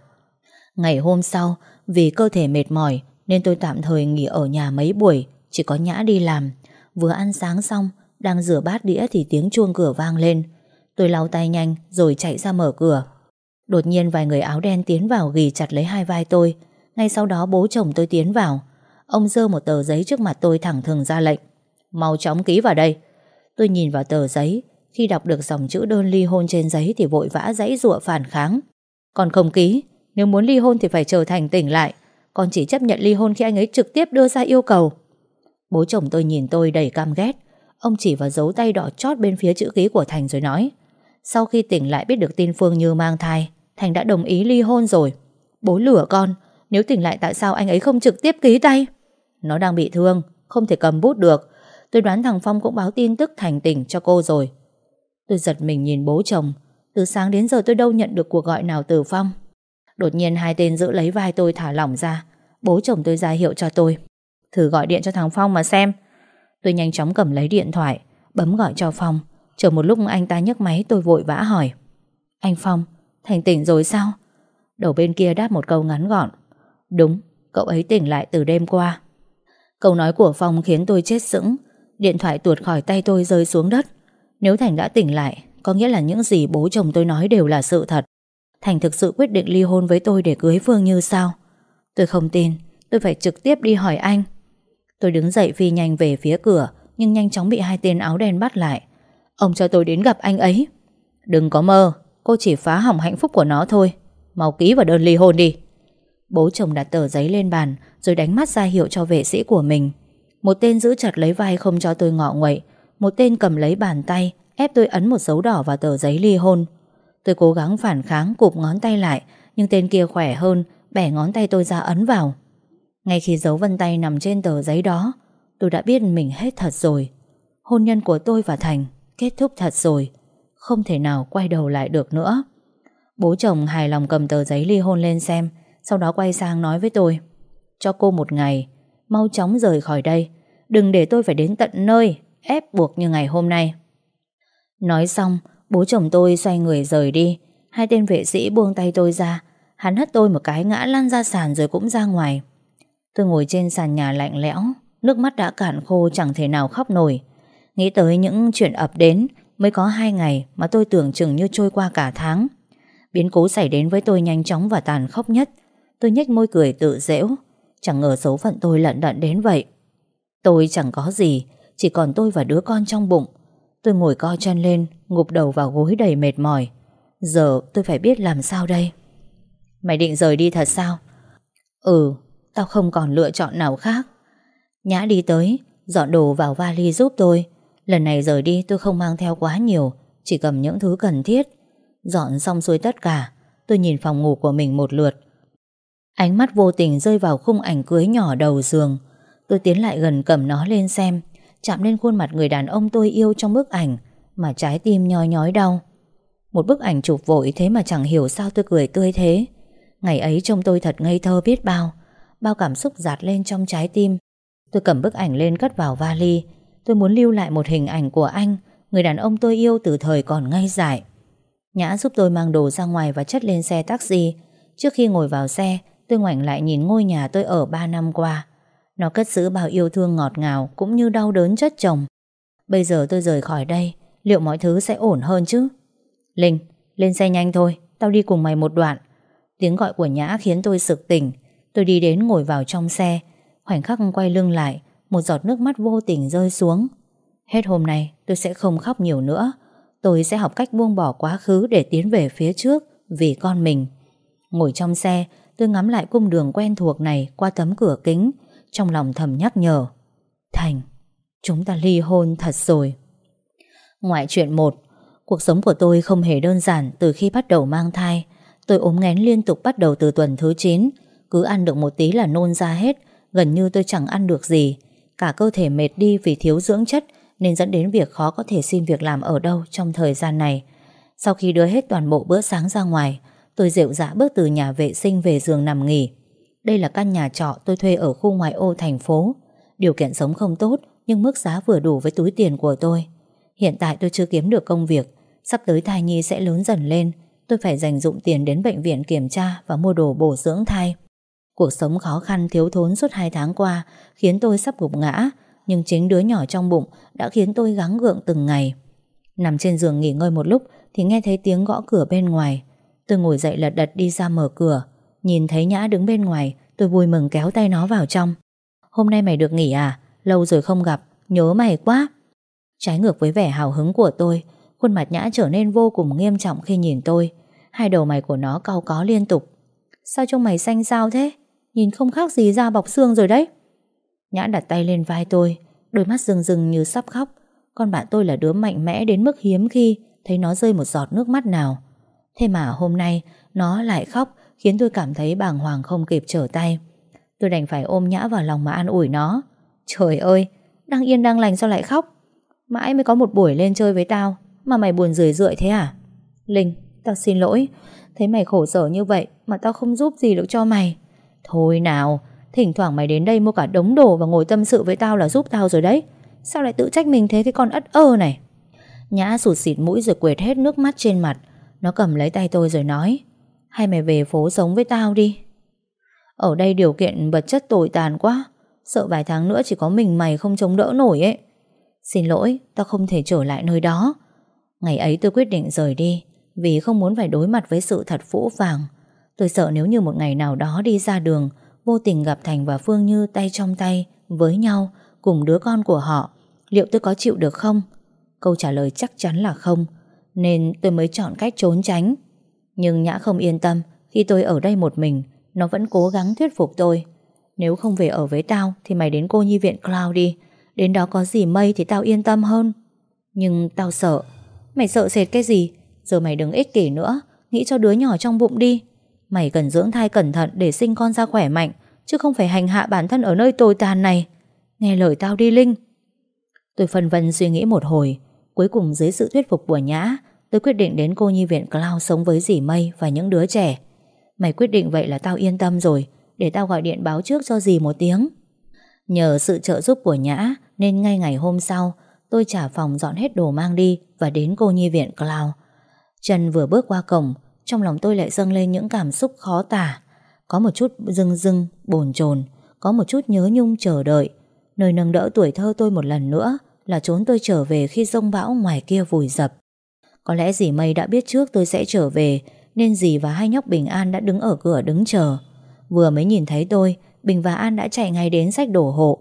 Ngày hôm sau, Vì cơ thể mệt mỏi Nên tôi tạm thời nghỉ ở nhà mấy buổi, Chỉ có nhã đi làm. Vừa ăn sáng xong, Đang rửa bát đĩa thì tiếng chuông cửa vang lên. Tôi lau tay nhanh rồi chạy ra mở cửa. Đột nhiên vài người áo đen tiến vào ghi chặt lấy hai vai tôi. Ngay sau đó bố chồng tôi tiến vào. Ông dơ một tờ giấy trước mặt tôi thẳng thừng ra lệnh. Mau chóng ký vào đây. Tôi nhìn vào tờ giấy. Khi đọc được dòng chữ đơn ly hôn trên giấy Thì vội vã dãy dụa phản kháng. Còn không ký, Nếu muốn ly hôn thì phải trở thành tỉnh lại. Còn chỉ chấp nhận ly hôn khi anh ấy trực tiếp đưa ra yêu cầu. Bố chồng tôi nhìn tôi đầy cam ghét. Ông chỉ vào dấu tay đỏ chót bên phía chữ ký của Thành rồi nói, Sau khi tỉnh lại biết được tin Phương Như mang thai, Thành đã đồng ý ly hôn rồi. Bố lửa con. Nếu tỉnh lại tại sao anh ấy không trực tiếp ký tay? Nó đang bị thương Không thể cầm bút được. Tôi đoán thằng Phong cũng báo tin tức Thành tỉnh cho cô rồi. Tôi giật mình nhìn bố chồng. Từ sáng đến giờ tôi đâu nhận được cuộc gọi nào từ Phong. Đột nhiên hai tên giữ lấy vai tôi thả lỏng ra. Bố chồng tôi ra hiệu cho tôi. Thử gọi điện cho thằng Phong mà xem. Tôi nhanh chóng cầm lấy điện thoại Bấm gọi cho Phong. Chờ một lúc anh ta nhấc máy tôi vội vã hỏi. Anh Phong Thành tỉnh rồi sao? Đầu bên kia đáp một câu ngắn gọn. Đúng, cậu ấy tỉnh lại từ đêm qua. Câu nói của Phong khiến tôi chết sững. Điện thoại tuột khỏi tay tôi rơi xuống đất. Nếu Thành đã tỉnh lại, Có nghĩa là những gì bố chồng tôi nói đều là sự thật. Thành thực sự quyết định ly hôn với tôi để cưới Phương Như sao? Tôi không tin. Tôi phải trực tiếp đi hỏi anh. Tôi đứng dậy phi nhanh về phía cửa, Nhưng nhanh chóng bị hai tên áo đen bắt lại. Ông cho tôi đến gặp anh ấy. Đừng có mơ. Cô chỉ phá hỏng hạnh phúc của nó thôi. Mau ký vào đơn ly hôn đi. Bố chồng đặt tờ giấy lên bàn, Rồi đánh mắt ra hiệu cho vệ sĩ của mình. Một tên giữ chặt lấy vai không cho tôi ngọ nguậy. Một tên cầm lấy bàn tay, Ép tôi ấn một dấu đỏ vào tờ giấy ly hôn. Tôi cố gắng phản kháng, cụp ngón tay lại, Nhưng tên kia khỏe hơn, Bẻ ngón tay tôi ra ấn vào. Ngay khi dấu vân tay nằm trên tờ giấy đó, Tôi đã biết mình hết thật rồi. Hôn nhân của tôi và Thành Kết thúc thật rồi, Không thể nào quay đầu lại được nữa. Bố chồng hài lòng cầm tờ giấy ly hôn lên xem. Sau đó quay sang nói với tôi, Cho cô một ngày, Mau chóng rời khỏi đây, Đừng để tôi phải đến tận nơi, Ép buộc như ngày hôm nay. Nói xong, Bố chồng tôi xoay người rời đi. Hai tên vệ sĩ buông tay tôi ra, Hắn hất tôi một cái ngã lăn ra sàn rồi cũng ra ngoài. Tôi ngồi trên sàn nhà lạnh lẽo, Nước mắt đã cạn khô chẳng thể nào khóc nổi. Nghĩ tới những chuyện ập đến, Mới có hai ngày mà tôi tưởng chừng như trôi qua cả tháng. Biến cố xảy đến với tôi nhanh chóng và tàn khốc nhất. Tôi nhếch môi cười tự dễu. Chẳng ngờ số phận tôi lận đận đến vậy. Tôi chẳng có gì, Chỉ còn tôi và đứa con trong bụng. Tôi ngồi co chân lên, Ngụp đầu vào gối đầy mệt mỏi. Giờ tôi phải biết làm sao đây? Mày định rời đi thật sao? Ừ Tao không còn lựa chọn nào khác. Nhã đi tới, Dọn đồ vào vali giúp tôi. Lần này rời đi tôi không mang theo quá nhiều, Chỉ cầm những thứ cần thiết. Dọn xong xuôi tất cả, Tôi nhìn phòng ngủ của mình một lượt. Ánh mắt vô tình rơi vào khung ảnh cưới nhỏ đầu giường. Tôi tiến lại gần cầm nó lên xem, Chạm lên khuôn mặt người đàn ông tôi yêu trong bức ảnh, Mà trái tim nhói nhói đau. Một bức ảnh chụp vội thế mà chẳng hiểu sao tôi cười tươi thế. Ngày ấy trông tôi thật ngây thơ biết bao Bao cảm xúc dạt lên trong trái tim. Tôi cầm bức ảnh lên cất vào vali, Tôi muốn lưu lại một hình ảnh của anh, Người đàn ông tôi yêu từ thời còn ngây dại. Nhã giúp tôi mang đồ ra ngoài Và chất lên xe taxi. Trước khi ngồi vào xe Tôi ngoảnh lại nhìn ngôi nhà tôi ở 3 năm qua. Nó cất giữ bao yêu thương ngọt ngào Cũng như đau đớn chất chồng. Bây giờ tôi rời khỏi đây Liệu mọi thứ sẽ ổn hơn chứ? Linh, lên xe nhanh thôi Tao đi cùng mày một đoạn. Tiếng gọi của Nhã khiến tôi sực tỉnh. Tôi đi đến ngồi vào trong xe. Khoảnh khắc quay lưng lại Một giọt nước mắt vô tình rơi xuống. Hết hôm nay tôi sẽ không khóc nhiều nữa. Tôi sẽ học cách buông bỏ quá khứ Để tiến về phía trước Vì con mình. Ngồi trong xe tôi ngắm lại cung đường quen thuộc này Qua tấm cửa kính, Trong lòng thầm nhắc nhở. Thành, Chúng ta ly hôn thật rồi. Ngoại chuyện một, Cuộc sống của tôi không hề đơn giản Từ khi bắt đầu mang thai. Tôi ốm nghén liên tục bắt đầu từ tuần thứ 9 Cứ ăn được một tí là nôn ra hết, Gần như tôi chẳng ăn được gì. Cả cơ thể mệt đi vì thiếu dưỡng chất, Nên dẫn đến việc khó có thể xin việc làm ở đâu Trong thời gian này. Sau khi đưa hết toàn bộ bữa sáng ra ngoài Tôi dịu dã bước từ nhà vệ sinh về giường nằm nghỉ. Đây là căn nhà trọ tôi thuê ở khu ngoại ô thành phố. Điều kiện sống không tốt Nhưng mức giá vừa đủ với túi tiền của tôi. Hiện tại tôi chưa kiếm được công việc. Sắp tới thai nhi sẽ lớn dần lên. Tôi phải dành dụng tiền đến bệnh viện kiểm tra Và mua đồ bổ dưỡng thai. Cuộc sống khó khăn thiếu thốn suốt 2 tháng qua khiến tôi sắp gục ngã, nhưng chính đứa nhỏ trong bụng đã khiến tôi gắng gượng từng ngày. Nằm trên giường nghỉ ngơi một lúc thì nghe thấy tiếng gõ cửa bên ngoài. Tôi ngồi dậy lật đật đi ra mở cửa. Nhìn thấy Nhã đứng bên ngoài, tôi vui mừng kéo tay nó vào trong. Hôm nay mày được nghỉ à? Lâu rồi không gặp, nhớ mày quá. Trái ngược với vẻ hào hứng của tôi, khuôn mặt Nhã trở nên vô cùng nghiêm trọng khi nhìn tôi. Hai đầu mày của nó cau có liên tục. Sao trông mày xanh sao thế? Nhìn không khác gì da bọc xương rồi đấy Nhã đặt tay lên vai tôi Đôi mắt rừng rừng như sắp khóc Con bạn tôi là đứa mạnh mẽ đến mức hiếm khi Thấy nó rơi một giọt nước mắt nào Thế mà hôm nay Nó lại khóc Khiến tôi cảm thấy bàng hoàng không kịp trở tay Tôi đành phải ôm Nhã vào lòng mà an ủi nó Trời ơi Đang yên đang lành sao lại khóc Mãi mới có một buổi lên chơi với tao Mà mày buồn rười rượi thế à Linh, tao xin lỗi Thấy mày khổ sở như vậy Mà tao không giúp gì được cho mày Thôi nào, thỉnh thoảng mày đến đây mua cả đống đồ và ngồi tâm sự với tao là giúp tao rồi đấy. Sao lại tự trách mình thế cái con ất ơ này? Nhã sụt xịt mũi rồi quệt hết nước mắt trên mặt. Nó cầm lấy tay tôi rồi nói, Hay mày về phố sống với tao đi. Ở đây điều kiện vật chất tồi tàn quá, Sợ vài tháng nữa chỉ có mình mày không chống đỡ nổi ấy. Xin lỗi, Tao không thể trở lại nơi đó. Ngày ấy tôi quyết định rời đi, Vì không muốn phải đối mặt với sự thật phũ vàng Tôi sợ nếu như một ngày nào đó đi ra đường, Vô tình gặp Thành và Phương Như tay trong tay, Với nhau, Cùng đứa con của họ, Liệu tôi có chịu được không? Câu trả lời chắc chắn là không. Nên tôi mới chọn cách trốn tránh. Nhưng Nhã không yên tâm, Khi tôi ở đây một mình, Nó vẫn cố gắng thuyết phục tôi. Nếu không về ở với tao Thì mày đến cô nhi viện Cloud đi, Đến đó có gì mây thì tao yên tâm hơn. Nhưng tao sợ. Mày sợ sệt cái gì? Giờ mày đừng ích kỷ nữa, Nghĩ cho đứa nhỏ trong bụng đi. Mày cần dưỡng thai cẩn thận để sinh con ra khỏe mạnh, Chứ không phải hành hạ bản thân ở nơi tồi tàn này. Nghe lời tao đi Linh. Tôi phân vân suy nghĩ một hồi Cuối cùng dưới sự thuyết phục của Nhã Tôi quyết định đến cô nhi viện Cloud sống với dì Mây và những đứa trẻ. Mày quyết định vậy là tao yên tâm rồi Để tao gọi điện báo trước cho dì một tiếng. Nhờ sự trợ giúp của Nhã Nên ngay ngày hôm sau Tôi trả phòng dọn hết đồ mang đi Và đến cô nhi viện Cloud. Trần vừa bước qua cổng Trong lòng tôi lại dâng lên những cảm xúc khó tả. Có một chút rưng rưng, bồn chồn Có một chút nhớ nhung chờ đợi. Nơi nâng đỡ tuổi thơ tôi một lần nữa là trốn tôi trở về khi rông bão ngoài kia vùi dập. Có lẽ dì Mây đã biết trước tôi sẽ trở về, Nên dì và hai nhóc Bình An đã đứng ở cửa đứng chờ. Vừa mới nhìn thấy tôi, Bình và An đã chạy ngay đến sách đổ hộ.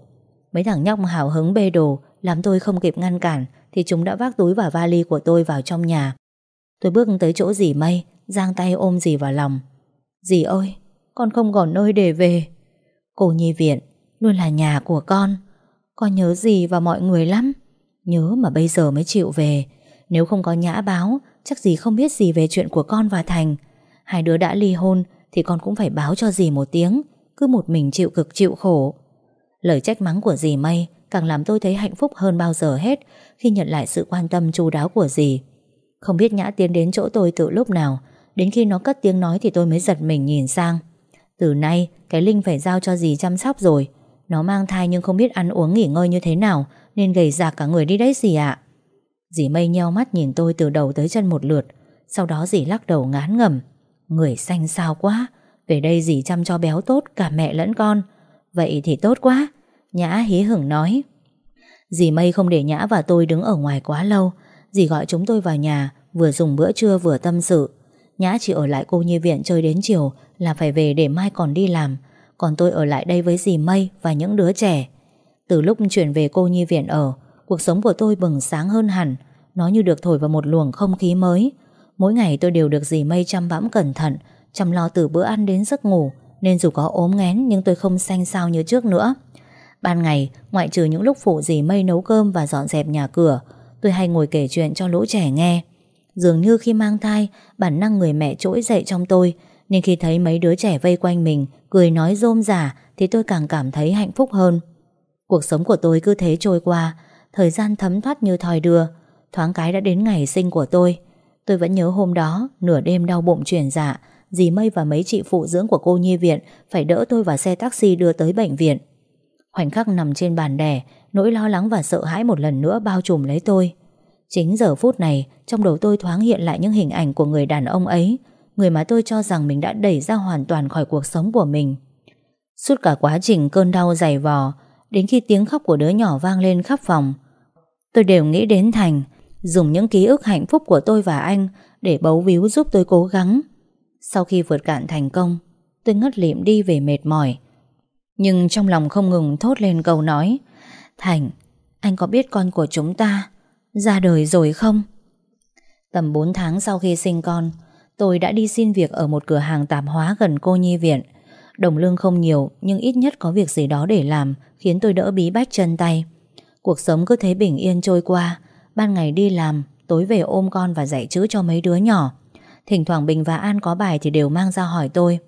Mấy thằng nhóc hào hứng bê đồ, Làm tôi không kịp ngăn cản, Thì chúng đã vác túi và vali của tôi vào trong nhà. Tôi bước tới chỗ dì Mây Giang tay ôm dì vào lòng. Dì ơi, Con không còn nơi để về. Cô nhi viện, Luôn là nhà của con. Con nhớ dì và mọi người lắm? Nhớ mà bây giờ mới chịu về. Nếu không có nhã báo, Chắc dì không biết gì về chuyện của con và Thành. Hai đứa đã ly hôn, Thì con cũng phải báo cho dì một tiếng. Cứ một mình chịu cực chịu khổ. Lời trách mắng của dì Mây Càng làm tôi thấy hạnh phúc hơn bao giờ hết Khi nhận lại sự quan tâm chu đáo của dì. Không biết Nhã tiến đến chỗ tôi từ lúc nào, Đến khi nó cất tiếng nói Thì tôi mới giật mình nhìn sang. Từ nay, cái Linh phải giao cho dì chăm sóc rồi. Nó mang thai nhưng không biết ăn uống nghỉ ngơi như thế nào, Nên gầy rạc cả người đi đấy dì ạ. Dì Mây nheo mắt nhìn tôi từ đầu tới chân một lượt, Sau đó dì lắc đầu ngán ngầm Người xanh sao quá, Về đây dì chăm cho béo tốt cả mẹ lẫn con. Vậy thì tốt quá, Nhã hí hửng nói. Dì Mây không để Nhã và tôi đứng ở ngoài quá lâu, Dì gọi chúng tôi vào nhà, Vừa dùng bữa trưa vừa tâm sự. Nhã chỉ ở lại cô nhi viện chơi đến chiều, Là phải về để mai còn đi làm. Còn tôi ở lại đây với dì Mây Và những đứa trẻ. Từ lúc chuyển về cô nhi viện ở, Cuộc sống của tôi bừng sáng hơn hẳn. Nó như được thổi vào một luồng không khí mới. Mỗi ngày tôi đều được dì Mây chăm bẵm cẩn thận, Chăm lo từ bữa ăn đến giấc ngủ, Nên dù có ốm ngén Nhưng tôi không xanh xao như trước nữa. Ban ngày, ngoại trừ những lúc phụ dì Mây nấu cơm Và dọn dẹp nhà cửa, Tôi hay ngồi kể chuyện cho lũ trẻ nghe. Dường như khi mang thai, Bản năng người mẹ trỗi dậy trong tôi, Nên khi thấy mấy đứa trẻ vây quanh mình Cười nói rôm rả Thì tôi càng cảm thấy hạnh phúc hơn. Cuộc sống của tôi cứ thế trôi qua, Thời gian thấm thoát như thòi đưa, Thoáng cái đã đến ngày sinh của tôi. Tôi vẫn nhớ hôm đó, Nửa đêm đau bụng chuyển dạ Dì Mây và mấy chị phụ dưỡng của cô nhi viện Phải đỡ tôi vào xe taxi đưa tới bệnh viện. Khoảnh khắc nằm trên bàn đẻ, Nỗi lo lắng và sợ hãi một lần nữa bao trùm lấy tôi. Chính giờ phút này, Trong đầu tôi thoáng hiện lại những hình ảnh của người đàn ông ấy Người mà tôi cho rằng mình đã đẩy ra hoàn toàn khỏi cuộc sống của mình. Suốt cả quá trình cơn đau dày vò, Đến khi tiếng khóc của đứa nhỏ vang lên khắp phòng, Tôi đều nghĩ đến Thành, Dùng những ký ức hạnh phúc của tôi và anh Để bấu víu giúp tôi cố gắng. Sau khi vượt cạn thành công, Tôi ngất lịm đi về mệt mỏi. Nhưng trong lòng không ngừng thốt lên câu nói, Thành, Anh có biết con của chúng ta Ra đời rồi không? Tầm 4 tháng sau khi sinh con Tôi đã đi xin việc ở một cửa hàng tạp hóa gần cô nhi viện. Đồng lương không nhiều, Nhưng ít nhất có việc gì đó để làm, Khiến tôi đỡ bí bách chân tay. Cuộc sống cứ thế bình yên trôi qua. Ban ngày đi làm, Tối về ôm con và dạy chữ cho mấy đứa nhỏ. Thỉnh thoảng Bình và An có bài Thì đều mang ra hỏi tôi.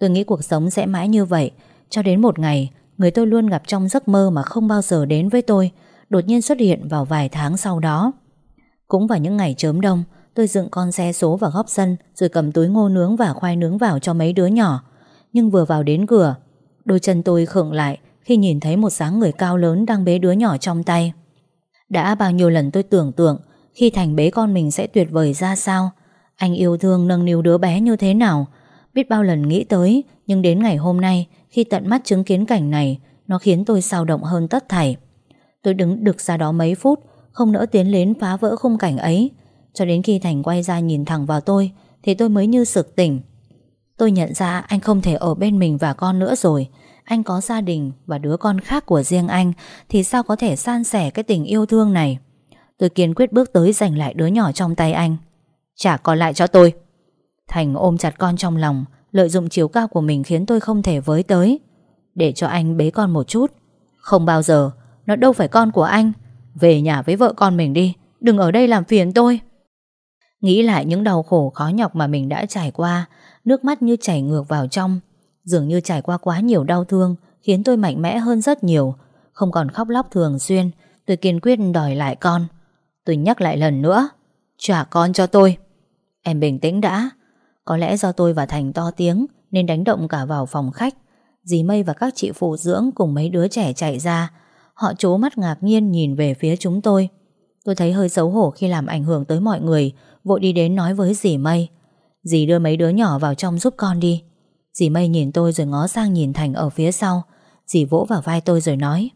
Tôi nghĩ cuộc sống sẽ mãi như vậy. Cho đến một ngày, Người tôi luôn gặp trong giấc mơ mà không bao giờ đến với tôi, Đột nhiên xuất hiện vào vài tháng sau đó. Cũng vào những ngày chớm đông Tôi dựng con xe số vào góc sân, Rồi cầm túi ngô nướng và khoai nướng vào cho mấy đứa nhỏ. Nhưng vừa vào đến cửa, Đôi chân tôi khựng lại Khi nhìn thấy một dáng người cao lớn đang bế đứa nhỏ trong tay. Đã bao nhiêu lần tôi tưởng tượng Khi Thành bế con mình sẽ tuyệt vời ra sao? Anh yêu thương nâng niu đứa bé như thế nào? Biết bao lần nghĩ tới, Nhưng đến ngày hôm nay, Khi tận mắt chứng kiến cảnh này, Nó khiến tôi sao động hơn tất thảy. Tôi đứng đực ra đó mấy phút, Không nỡ tiến đến phá vỡ khung cảnh ấy. Cho đến khi Thành quay ra nhìn thẳng vào tôi, Thì tôi mới như sực tỉnh. Tôi nhận ra anh không thể ở bên mình và con nữa rồi. Anh có gia đình Và đứa con khác của riêng anh, Thì sao có thể san sẻ cái tình yêu thương này? Tôi kiên quyết bước tới giành lại đứa nhỏ trong tay anh. Trả con lại cho tôi. Thành ôm chặt con trong lòng, Lợi dụng chiều cao của mình khiến tôi không thể với tới. Để cho anh bế con một chút. Không bao giờ, Nó đâu phải con của anh. Về nhà với vợ con mình đi, Đừng ở đây làm phiền tôi. Nghĩ lại những đau khổ khó nhọc mà mình đã trải qua, Nước mắt như chảy ngược vào trong, Dường như trải qua quá nhiều đau thương, Khiến tôi mạnh mẽ hơn rất nhiều. Không còn khóc lóc thường xuyên, Tôi kiên quyết đòi lại con. Tôi nhắc lại lần nữa, Trả con cho tôi. Em bình tĩnh đã. Có lẽ do tôi và Thành to tiếng Nên đánh động cả vào phòng khách. Dì Mây và các chị phụ dưỡng cùng mấy đứa trẻ chạy ra. Họ chố mắt ngạc nhiên nhìn về phía chúng tôi. Tôi thấy hơi xấu hổ khi làm ảnh hưởng tới mọi người Vội đi đến nói với dì Mây. Dì đưa mấy đứa nhỏ vào trong giúp con đi. Dì Mây nhìn tôi rồi ngó sang nhìn Thành ở phía sau. Dì vỗ vào vai tôi rồi nói,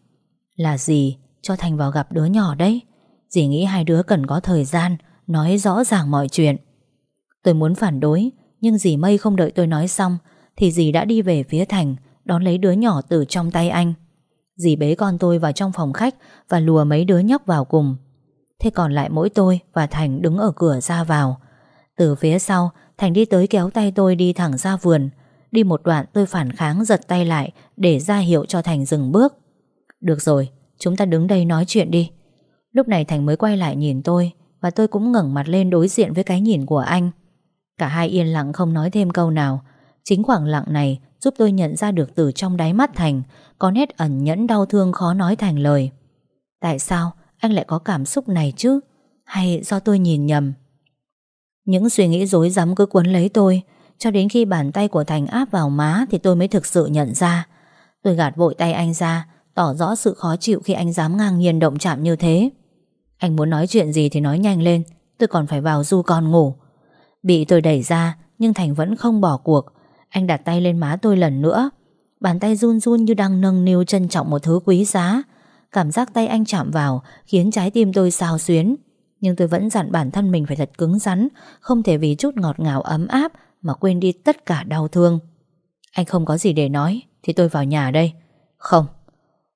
Là dì, cho Thành vào gặp đứa nhỏ đấy. Dì nghĩ hai đứa cần có thời gian, Nói rõ ràng mọi chuyện. Tôi muốn phản đối, Nhưng dì Mây không đợi tôi nói xong, Thì dì đã đi về phía Thành, Đón lấy đứa nhỏ từ trong tay anh. Dì bế con tôi vào trong phòng khách Và lùa mấy đứa nhóc vào cùng. Thế còn lại mỗi tôi và Thành đứng ở cửa ra vào. Từ phía sau Thành đi tới kéo tay tôi đi thẳng ra vườn. Đi một đoạn tôi phản kháng giật tay lại Để ra hiệu cho Thành dừng bước. Được rồi, chúng ta đứng đây nói chuyện đi. Lúc này Thành mới quay lại nhìn tôi Và tôi cũng ngẩng mặt lên đối diện với cái nhìn của anh. Cả hai yên lặng không nói thêm câu nào. Chính khoảng lặng này Giúp tôi nhận ra được từ trong đáy mắt Thành Có nét ẩn nhẫn đau thương khó nói thành lời. Tại sao anh lại có cảm xúc này chứ? Hay do tôi nhìn nhầm? Những suy nghĩ dối rắm cứ cuốn lấy tôi. Cho đến khi bàn tay của Thành áp vào má Thì tôi mới thực sự nhận ra. Tôi gạt vội tay anh ra, Tỏ rõ sự khó chịu khi anh dám ngang nhiên động chạm như thế. Anh muốn nói chuyện gì thì nói nhanh lên, Tôi còn phải vào du con ngủ. Bị tôi đẩy ra, Nhưng Thành vẫn không bỏ cuộc. Anh đặt tay lên má tôi lần nữa. Bàn tay run run như đang nâng niu trân trọng một thứ quý giá. Cảm giác tay anh chạm vào, Khiến trái tim tôi sao xuyến. Nhưng tôi vẫn dặn bản thân mình phải thật cứng rắn, Không thể vì chút ngọt ngào ấm áp Mà quên đi tất cả đau thương. Anh không có gì để nói, Thì tôi vào nhà đây. Không.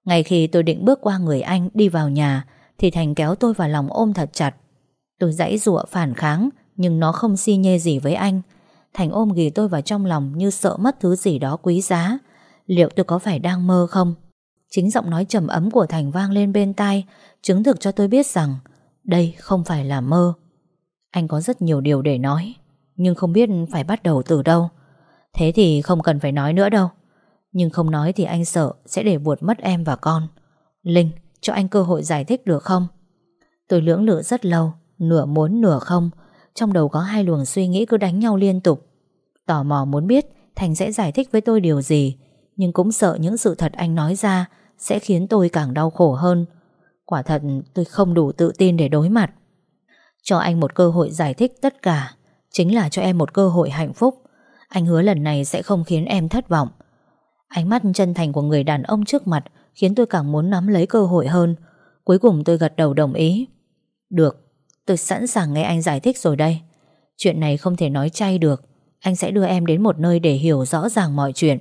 Ngay khi tôi định bước qua người anh đi vào nhà, Thì Thành kéo tôi vào lòng ôm thật chặt. Tôi dãy dụa phản kháng, Nhưng nó không si nhê gì với anh. Thành ôm ghì tôi vào trong lòng Như sợ mất thứ gì đó quý giá. Liệu tôi có phải đang mơ không? Chính giọng nói trầm ấm của Thành vang lên bên tai, Chứng thực cho tôi biết rằng Đây không phải là mơ. Anh có rất nhiều điều để nói, Nhưng không biết phải bắt đầu từ đâu. Thế thì không cần phải nói nữa đâu. Nhưng không nói thì anh sợ Sẽ để buột mất em và con. Linh, cho anh cơ hội giải thích được không? Tôi lưỡng lự rất lâu, Nửa muốn nửa không. Trong đầu có hai luồng suy nghĩ cứ đánh nhau liên tục. Tò mò muốn biết Thành sẽ giải thích với tôi điều gì, Nhưng cũng sợ những sự thật anh nói ra sẽ khiến tôi càng đau khổ hơn. Quả thật tôi không đủ tự tin để đối mặt. Cho anh một cơ hội giải thích tất cả, chính là cho em một cơ hội hạnh phúc. Anh hứa lần này sẽ không khiến em thất vọng. Ánh mắt chân thành của người đàn ông trước mặt khiến tôi càng muốn nắm lấy cơ hội hơn. Cuối cùng tôi gật đầu đồng ý. Được, tôi sẵn sàng nghe anh giải thích rồi đây. Chuyện này không thể nói chay được. Anh sẽ đưa em đến một nơi để hiểu rõ ràng mọi chuyện.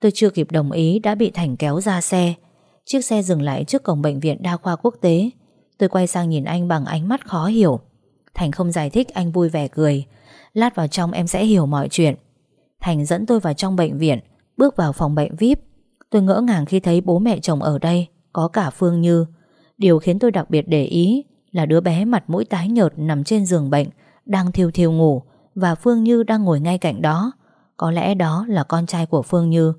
Tôi chưa kịp đồng ý đã bị Thành kéo ra xe. Chiếc xe dừng lại trước cổng bệnh viện đa khoa quốc tế. Tôi quay sang nhìn anh bằng ánh mắt khó hiểu. Thành không giải thích, anh vui vẻ cười. Lát vào trong em sẽ hiểu mọi chuyện. Thành dẫn tôi vào trong bệnh viện, Bước vào phòng bệnh VIP Tôi ngỡ ngàng khi thấy bố mẹ chồng ở đây, Có cả Phương Như. Điều khiến tôi đặc biệt để ý Là đứa bé mặt mũi tái nhợt nằm trên giường bệnh, Đang thiêu thiêu ngủ Và Phương Như đang ngồi ngay cạnh đó. Có lẽ đó là con trai của Phương Như.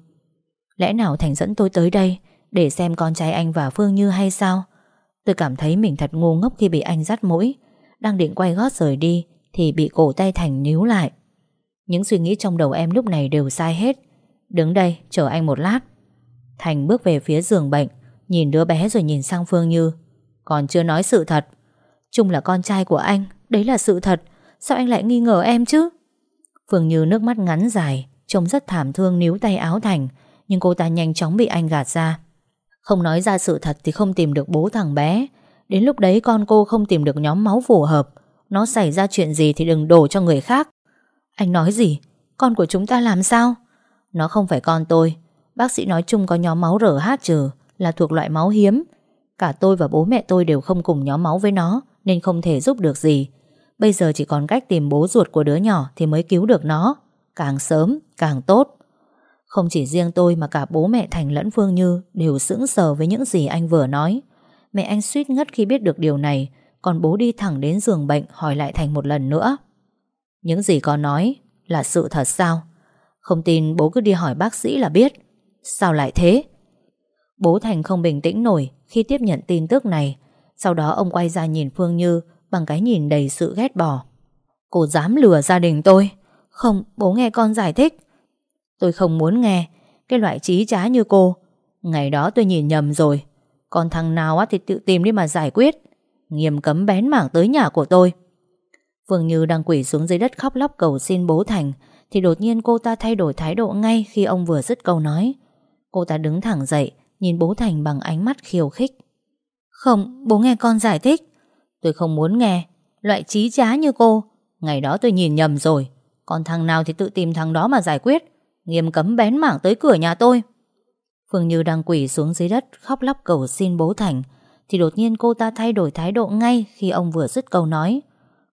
Lẽ nào Thành dẫn tôi tới đây Để xem con trai anh và Phương Như hay sao? Tôi cảm thấy mình thật ngu ngốc khi bị anh dắt mũi. Đang định quay gót rời đi Thì bị cổ tay Thành níu lại. Những suy nghĩ trong đầu em lúc này đều sai hết. Đứng đây, chờ anh một lát. Thành bước về phía giường bệnh, Nhìn đứa bé rồi nhìn sang Phương Như. Còn chưa nói sự thật. Trung là con trai của anh, Đấy là sự thật. Sao anh lại nghi ngờ em chứ? Phương Như nước mắt ngắn dài, Trông rất thảm thương níu tay áo Thành nhưng cô ta nhanh chóng bị anh gạt ra. Không nói ra sự thật thì không tìm được bố thằng bé. Đến lúc đấy con cô không tìm được nhóm máu phù hợp. Nó xảy ra chuyện gì thì đừng đổ cho người khác. Anh nói gì? Con của chúng ta làm sao? Nó không phải con tôi. Bác sĩ nói chung có nhóm máu RH trừ, Là thuộc loại máu hiếm. Cả tôi và bố mẹ tôi đều không cùng nhóm máu với nó, Nên không thể giúp được gì. Bây giờ chỉ còn cách tìm bố ruột của đứa nhỏ Thì mới cứu được nó. Càng sớm, càng tốt không chỉ riêng tôi mà cả bố mẹ Thành lẫn Phương Như đều sững sờ với những gì anh vừa nói. Mẹ anh suýt ngất khi biết được điều này, còn bố đi thẳng đến giường bệnh hỏi lại Thành một lần nữa. Những gì con nói là sự thật sao? Không tin bố cứ đi hỏi bác sĩ là biết. Sao lại thế? Bố Thành không bình tĩnh nổi khi tiếp nhận tin tức này. Sau đó ông quay ra nhìn Phương Như Bằng cái nhìn đầy sự ghét bỏ Cô dám lừa gia đình tôi Không, bố nghe con giải thích Tôi không muốn nghe. Cái loại trí trá như cô. Ngày đó tôi nhìn nhầm rồi. Còn thằng nào thì tự tìm đi mà giải quyết. Nghiêm cấm bén mảng tới nhà của tôi. Phương Như đang quỷ xuống dưới đất khóc lóc cầu xin bố Thành Thì đột nhiên cô ta thay đổi thái độ ngay Khi ông vừa dứt câu nói. Cô ta đứng thẳng dậy Nhìn bố Thành bằng ánh mắt khiêu khích. Không, bố nghe con giải thích. Tôi không muốn nghe. Loại trí trá như cô. Ngày đó tôi nhìn nhầm rồi. Còn thằng nào thì tự tìm thằng đó mà giải quyết. Nghiêm cấm bén mảng tới cửa nhà tôi. Phương Như đang quỷ xuống dưới đất, Khóc lóc cầu xin bố Thành. Thì đột nhiên cô ta thay đổi thái độ ngay Khi ông vừa dứt câu nói.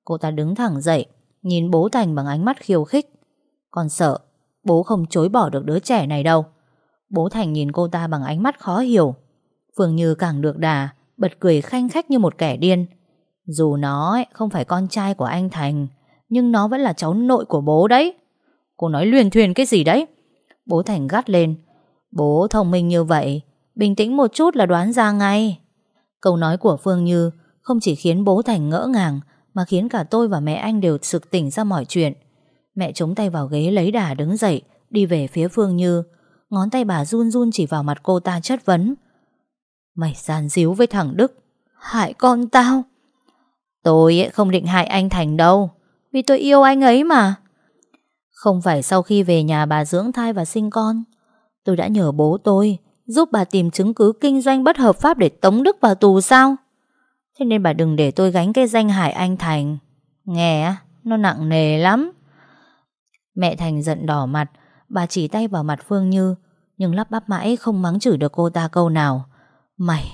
Cô ta đứng thẳng dậy, Nhìn bố Thành bằng ánh mắt khiêu khích. Con sợ, bố không chối bỏ được đứa trẻ này đâu. Bố Thành nhìn cô ta bằng ánh mắt khó hiểu. Phương Như càng được đà, Bật cười khanh khách như một kẻ điên. Dù nó không phải con trai của anh Thành, Nhưng nó vẫn là cháu nội của bố đấy. Cô nói luyền thuyền cái gì đấy? Bố Thành gắt lên. Bố thông minh như vậy, Bình tĩnh một chút là đoán ra ngay. Câu nói của Phương Như Không chỉ khiến bố Thành ngỡ ngàng, Mà khiến cả tôi và mẹ anh đều sực tỉnh ra mọi chuyện. Mẹ chống tay vào ghế lấy đà đứng dậy, Đi về phía Phương Như. Ngón tay bà run run chỉ vào mặt cô ta chất vấn. Mày gian díu với thằng Đức, Hại con tao. Tôi không định hại anh Thành đâu, Vì tôi yêu anh ấy mà. Không phải sau khi về nhà bà dưỡng thai và sinh con. Tôi đã nhờ bố tôi Giúp bà tìm chứng cứ kinh doanh bất hợp pháp Để tống Đức vào tù sao? Thế nên bà đừng để tôi gánh cái danh hại anh Thành. Nghe Nó nặng nề lắm. Mẹ Thành giận đỏ mặt. Bà chỉ tay vào mặt Phương Như, Nhưng lắp bắp mãi không mắng chửi được cô ta câu nào. Mày,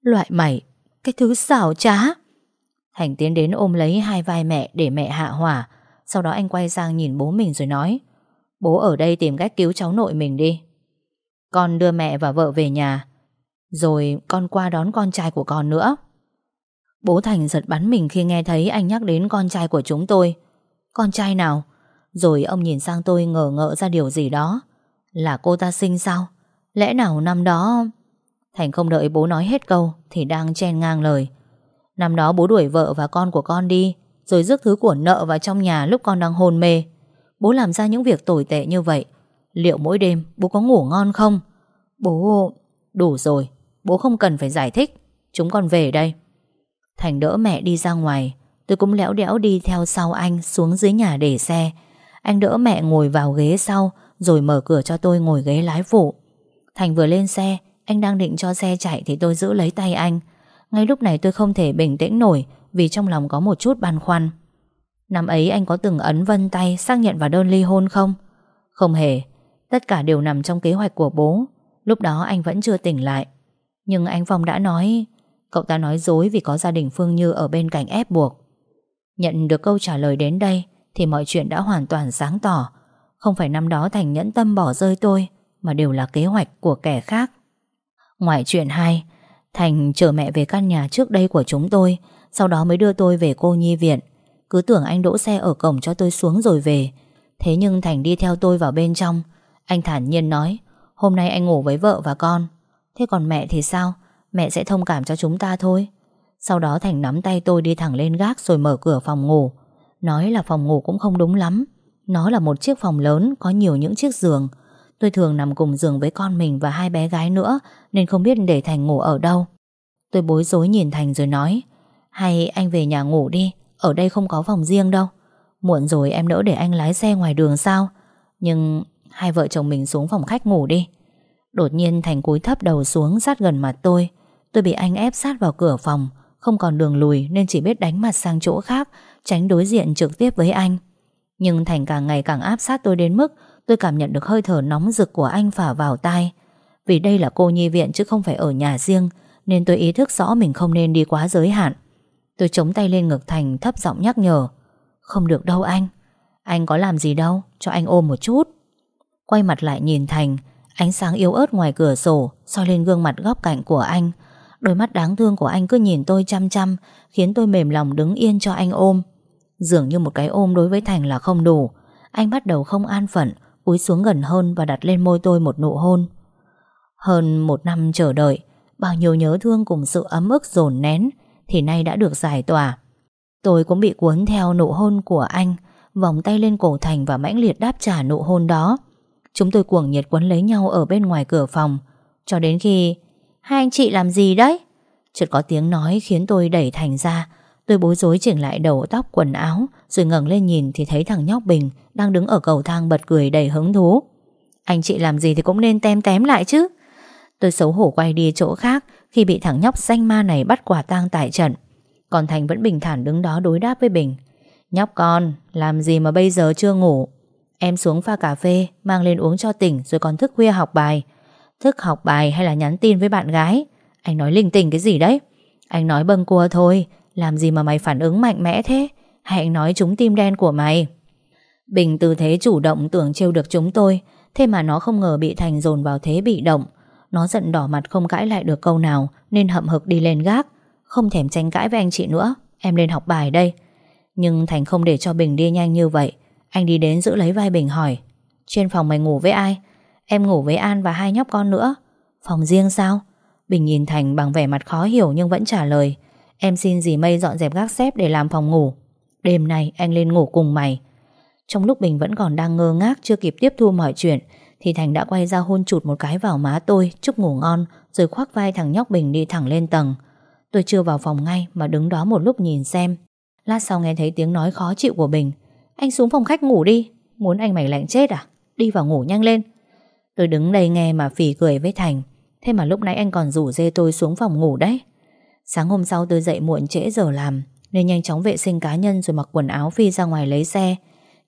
Loại mày, Cái thứ xảo trá. Thành tiến đến ôm lấy hai vai mẹ để mẹ hạ hỏa. Sau đó anh quay sang nhìn bố mình rồi nói, Bố ở đây tìm cách cứu cháu nội mình đi. Con đưa mẹ và vợ về nhà, Rồi con qua đón con trai của con nữa. Bố Thành giật bắn mình khi nghe thấy anh nhắc đến con trai của chúng tôi. Con trai nào? Rồi ông nhìn sang tôi ngờ ngợ ra điều gì đó. Là cô ta sinh sao? Lẽ nào năm đó... Thành không đợi bố nói hết câu Thì đang chen ngang lời. Năm đó bố đuổi vợ và con của con đi rồi rước thứ của nợ vào trong nhà lúc con đang hôn mê. Bố làm ra những việc tồi tệ như vậy. Liệu mỗi đêm bố có ngủ ngon không? Bố... Đủ rồi. Bố không cần phải giải thích. Chúng con về đây. Thành đỡ mẹ đi ra ngoài. Tôi cũng lẽo đẽo đi theo sau anh xuống dưới nhà để xe. Anh đỡ mẹ ngồi vào ghế sau, Rồi mở cửa cho tôi ngồi ghế lái phụ. Thành vừa lên xe, Anh đang định cho xe chạy Thì tôi giữ lấy tay anh. Ngay lúc này tôi không thể bình tĩnh nổi vì trong lòng có một chút băn khoăn. Năm ấy anh có từng ấn vân tay Xác nhận vào đơn ly hôn không? Không hề. Tất cả đều nằm trong kế hoạch của bố. Lúc đó anh vẫn chưa tỉnh lại. Nhưng anh Phong đã nói, Cậu ta nói dối vì có gia đình Phương Như Ở bên cạnh ép buộc. Nhận được câu trả lời đến đây Thì mọi chuyện đã hoàn toàn sáng tỏ. Không phải năm đó Thành nhẫn tâm bỏ rơi tôi, Mà đều là kế hoạch của kẻ khác. Ngoài chuyện hai, Thành chở mẹ về căn nhà trước đây của chúng tôi. Sau đó mới đưa tôi về cô nhi viện. Cứ tưởng anh đỗ xe ở cổng cho tôi xuống rồi về. Thế nhưng Thành đi theo tôi vào bên trong. Anh thản nhiên nói, Hôm nay anh ngủ với vợ và con. Thế còn mẹ thì sao? Mẹ sẽ thông cảm cho chúng ta thôi. Sau đó Thành nắm tay tôi đi thẳng lên gác Rồi mở cửa phòng ngủ. Nói là phòng ngủ cũng không đúng lắm. Nó là một chiếc phòng lớn, Có nhiều những chiếc giường. Tôi thường nằm cùng giường với con mình và hai bé gái nữa, Nên không biết để Thành ngủ ở đâu. Tôi bối rối nhìn Thành rồi nói hay anh về nhà ngủ đi, Ở đây không có phòng riêng đâu. Muộn rồi em đỡ để anh lái xe ngoài đường sao? Nhưng hai vợ chồng mình xuống phòng khách ngủ đi. Đột nhiên Thành cúi thấp đầu xuống sát gần mặt tôi. Tôi bị anh ép sát vào cửa phòng. Không còn đường lùi nên chỉ biết đánh mặt sang chỗ khác, Tránh đối diện trực tiếp với anh. Nhưng Thành càng ngày càng áp sát tôi đến mức Tôi cảm nhận được hơi thở nóng rực của anh phả vào tai. Vì đây là cô nhi viện chứ không phải ở nhà riêng, Nên tôi ý thức rõ mình không nên đi quá giới hạn. Tôi chống tay lên ngực Thành thấp giọng nhắc nhở. Không được đâu anh. Anh có làm gì đâu, Cho anh ôm một chút. Quay mặt lại nhìn Thành, Ánh sáng yếu ớt ngoài cửa sổ, soi lên gương mặt góc cạnh của anh. Đôi mắt đáng thương của anh cứ nhìn tôi chăm chăm, Khiến tôi mềm lòng đứng yên cho anh ôm. Dường như một cái ôm đối với Thành là không đủ. Anh bắt đầu không an phận, Cúi xuống gần hơn và đặt lên môi tôi một nụ hôn. Hơn một năm chờ đợi, Bao nhiêu nhớ thương cùng sự ấm ức dồn nén thì nay đã được giải tỏa. Tôi cũng bị cuốn theo nụ hôn của anh, Vòng tay lên cổ Thành và mãnh liệt đáp trả nụ hôn đó. Chúng tôi cuồng nhiệt quấn lấy nhau ở bên ngoài cửa phòng. Cho đến khi, Hai anh chị làm gì đấy? Chợt có tiếng nói khiến tôi đẩy Thành ra. Tôi bối rối chỉnh lại đầu tóc, quần áo, Rồi ngẩng lên nhìn thì thấy thằng nhóc Bình Đang đứng ở cầu thang bật cười đầy hứng thú. Anh chị làm gì thì cũng nên tem tém lại chứ. Tôi xấu hổ quay đi chỗ khác Khi bị thằng nhóc danh ma này bắt quả tang tại trận. Còn Thành vẫn bình thản đứng đó đối đáp với Bình. Nhóc con, Làm gì mà bây giờ chưa ngủ? Em xuống pha cà phê, Mang lên uống cho tỉnh Rồi còn thức khuya học bài. Thức học bài hay là nhắn tin với bạn gái? Anh nói linh tinh cái gì đấy? Anh nói bâng cua thôi, Làm gì mà mày phản ứng mạnh mẽ thế? Hay anh nói trúng tim đen của mày? Bình tư thế chủ động tưởng trêu được chúng tôi, Thế mà nó không ngờ bị Thành dồn vào thế bị động. Nó giận đỏ mặt không cãi lại được câu nào, Nên hậm hực đi lên gác. Không thèm tranh cãi với anh chị nữa, Em lên học bài đây. Nhưng Thành không để cho Bình đi nhanh như vậy. Anh đi đến giữ lấy vai Bình hỏi, Trên phòng mày ngủ với ai? Em ngủ với An và hai nhóc con nữa. Phòng riêng sao? Bình nhìn Thành bằng vẻ mặt khó hiểu nhưng vẫn trả lời, Em xin dì Mây dọn dẹp gác xếp để làm phòng ngủ. Đêm nay anh lên ngủ cùng mày. Trong lúc Bình vẫn còn đang ngơ ngác Chưa kịp tiếp thu mọi chuyện thì Thành đã quay ra hôn chụt một cái vào má tôi, Chúc ngủ ngon, Rồi khoác vai thằng nhóc Bình đi thẳng lên tầng. Tôi chưa vào phòng ngay mà đứng đó một lúc nhìn xem. Lát sau nghe thấy tiếng nói khó chịu của Bình. Anh xuống phòng khách ngủ đi, Muốn anh mày lạnh chết à? Đi vào ngủ nhanh lên. Tôi đứng đây nghe mà phỉ cười với Thành. Thế mà lúc nãy anh còn rủ dê tôi xuống phòng ngủ đấy. Sáng hôm sau tôi dậy muộn trễ giờ làm, Nên nhanh chóng vệ sinh cá nhân Rồi mặc quần áo phi ra ngoài lấy xe.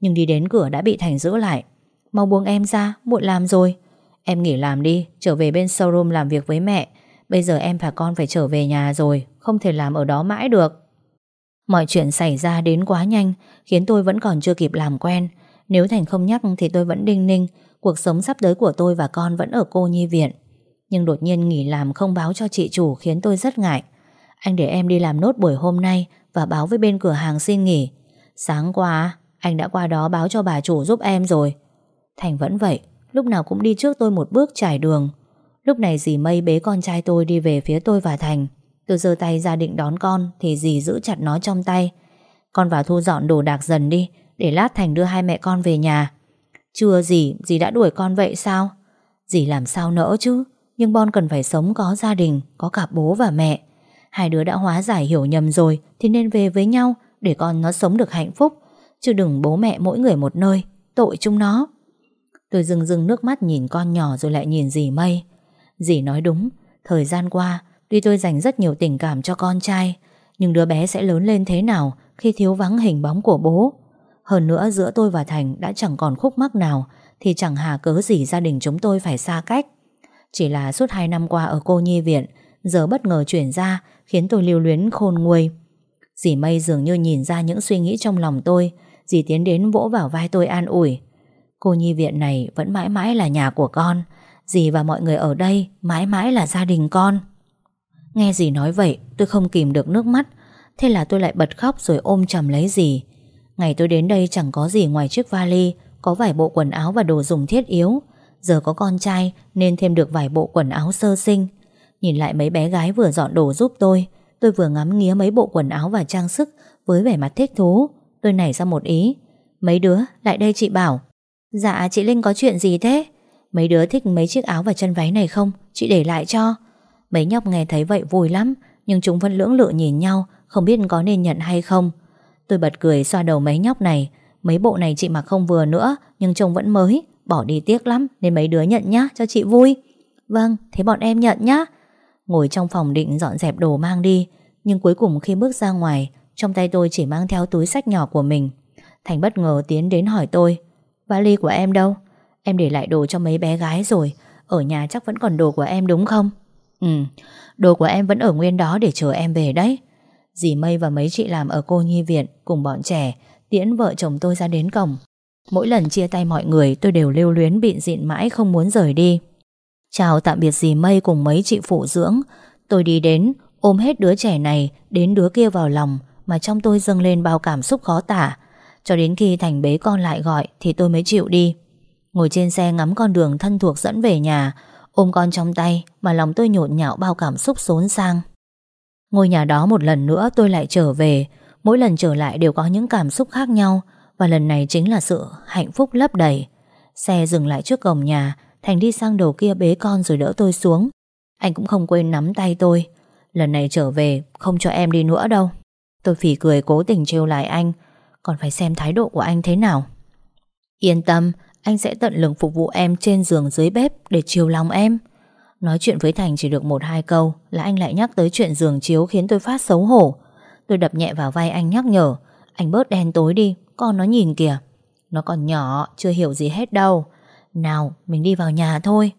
Nhưng đi đến cửa đã bị Thành giữ lại. Mau buông em ra, muộn làm rồi. Em nghỉ làm đi, trở về bên showroom làm việc với mẹ. Bây giờ em và con phải trở về nhà rồi Không thể làm ở đó mãi được. Mọi chuyện xảy ra đến quá nhanh Khiến tôi vẫn còn chưa kịp làm quen. Nếu Thành không nhắc thì tôi vẫn đinh ninh Cuộc sống sắp tới của tôi và con vẫn ở cô nhi viện. Nhưng đột nhiên nghỉ làm không báo cho chị chủ khiến tôi rất ngại. Anh để em đi làm nốt buổi hôm nay Và báo với bên cửa hàng xin nghỉ. Sáng qua Anh đã qua đó báo cho bà chủ giúp em rồi. Thành vẫn vậy Lúc nào cũng đi trước tôi một bước trải đường Lúc này dì mây bế con trai tôi đi về phía tôi và Thành Tôi giơ tay ra định đón con Thì dì giữ chặt nó trong tay Con vào thu dọn đồ đạc dần đi Để lát Thành đưa hai mẹ con về nhà chưa gì, dì đã đuổi con vậy sao? Dì làm sao nỡ chứ? Nhưng Bon cần phải sống có gia đình, có cả bố và mẹ. Hai đứa đã hóa giải hiểu nhầm rồi thì nên về với nhau để con nó sống được hạnh phúc. Chứ đừng bố mẹ mỗi người một nơi, tội chúng nó. Tôi dừng dừng nước mắt nhìn con nhỏ rồi lại nhìn dì Mây. Dì nói đúng, thời gian qua tuy tôi dành rất nhiều tình cảm cho con trai, nhưng đứa bé sẽ lớn lên thế nào khi thiếu vắng hình bóng của bố. Hơn nữa giữa tôi và Thành đã chẳng còn khúc mắc nào Thì chẳng hà cớ gì gia đình chúng tôi phải xa cách Chỉ là suốt 2 năm qua ở cô nhi viện Giờ bất ngờ chuyển ra Khiến tôi lưu luyến khôn nguôi Dì Mây dường như nhìn ra những suy nghĩ trong lòng tôi Dì tiến đến vỗ vào vai tôi an ủi Cô nhi viện này vẫn mãi mãi là nhà của con. Dì và mọi người ở đây Mãi mãi là gia đình con. Nghe dì nói vậy, tôi không kìm được nước mắt. Thế là tôi lại bật khóc rồi ôm chầm lấy dì. Ngày tôi đến đây chẳng có gì ngoài chiếc vali, Có vài bộ quần áo và đồ dùng thiết yếu. Giờ có con trai Nên thêm được vài bộ quần áo sơ sinh. Nhìn lại mấy bé gái vừa dọn đồ giúp tôi Tôi vừa ngắm nghía mấy bộ quần áo và trang sức Với vẻ mặt thích thú. Tôi nảy ra một ý. Mấy đứa, lại đây chị bảo. Dạ chị Linh có chuyện gì thế? Mấy đứa thích mấy chiếc áo và chân váy này không? Chị để lại cho. Mấy nhóc nghe thấy vậy vui lắm, Nhưng chúng vẫn lưỡng lự nhìn nhau, Không biết có nên nhận hay không. Tôi bật cười xoa đầu mấy nhóc này. Mấy bộ này chị mặc không vừa nữa, Nhưng trông vẫn mới. Bỏ đi tiếc lắm, Nên mấy đứa nhận nhá, cho chị vui. Vâng thế bọn em nhận nhá. Ngồi trong phòng định dọn dẹp đồ mang đi, Nhưng cuối cùng khi bước ra ngoài, Trong tay tôi chỉ mang theo túi sách nhỏ của mình. Thành bất ngờ tiến đến hỏi tôi Vali của em đâu? Em để lại đồ cho mấy bé gái rồi. Ở nhà chắc vẫn còn đồ của em đúng không? Ừ Đồ của em vẫn ở nguyên đó để chờ em về đấy. Dì Mây và mấy chị làm ở cô nhi viện Cùng bọn trẻ, Tiễn vợ chồng tôi ra đến cổng. Mỗi lần chia tay mọi người, tôi đều lưu luyến bịn dịn mãi không muốn rời đi. Chào tạm biệt dì Mây cùng mấy chị phụ dưỡng. Tôi đi đến, Ôm hết đứa trẻ này Đến đứa kia vào lòng, Mà trong tôi dâng lên bao cảm xúc khó tả. Cho đến khi Thành bế con lại gọi Thì tôi mới chịu đi. Ngồi trên xe ngắm con đường thân thuộc dẫn về nhà, Ôm con trong tay Mà lòng tôi nhộn nhạo bao cảm xúc xốn sang. Ngôi nhà đó một lần nữa tôi lại trở về. Mỗi lần trở lại đều có những cảm xúc khác nhau Và lần này chính là sự hạnh phúc lấp đầy. Xe dừng lại trước cổng nhà, Thành đi sang đầu kia bế con rồi đỡ tôi xuống. Anh cũng không quên nắm tay tôi. Lần này trở về, Không cho em đi nữa đâu. Tôi phỉ cười cố tình trêu lại anh còn phải xem thái độ của anh thế nào. Yên tâm, Anh sẽ tận lực phục vụ em trên giường dưới bếp Để chiều lòng em. Nói chuyện với Thành chỉ được một hai câu Là anh lại nhắc tới chuyện giường chiếu Khiến tôi phát xấu hổ. Tôi đập nhẹ vào vai anh nhắc nhở, Anh bớt đen tối đi, Con nó nhìn kìa. Nó còn nhỏ, chưa hiểu gì hết đâu. Nào, mình đi vào nhà thôi.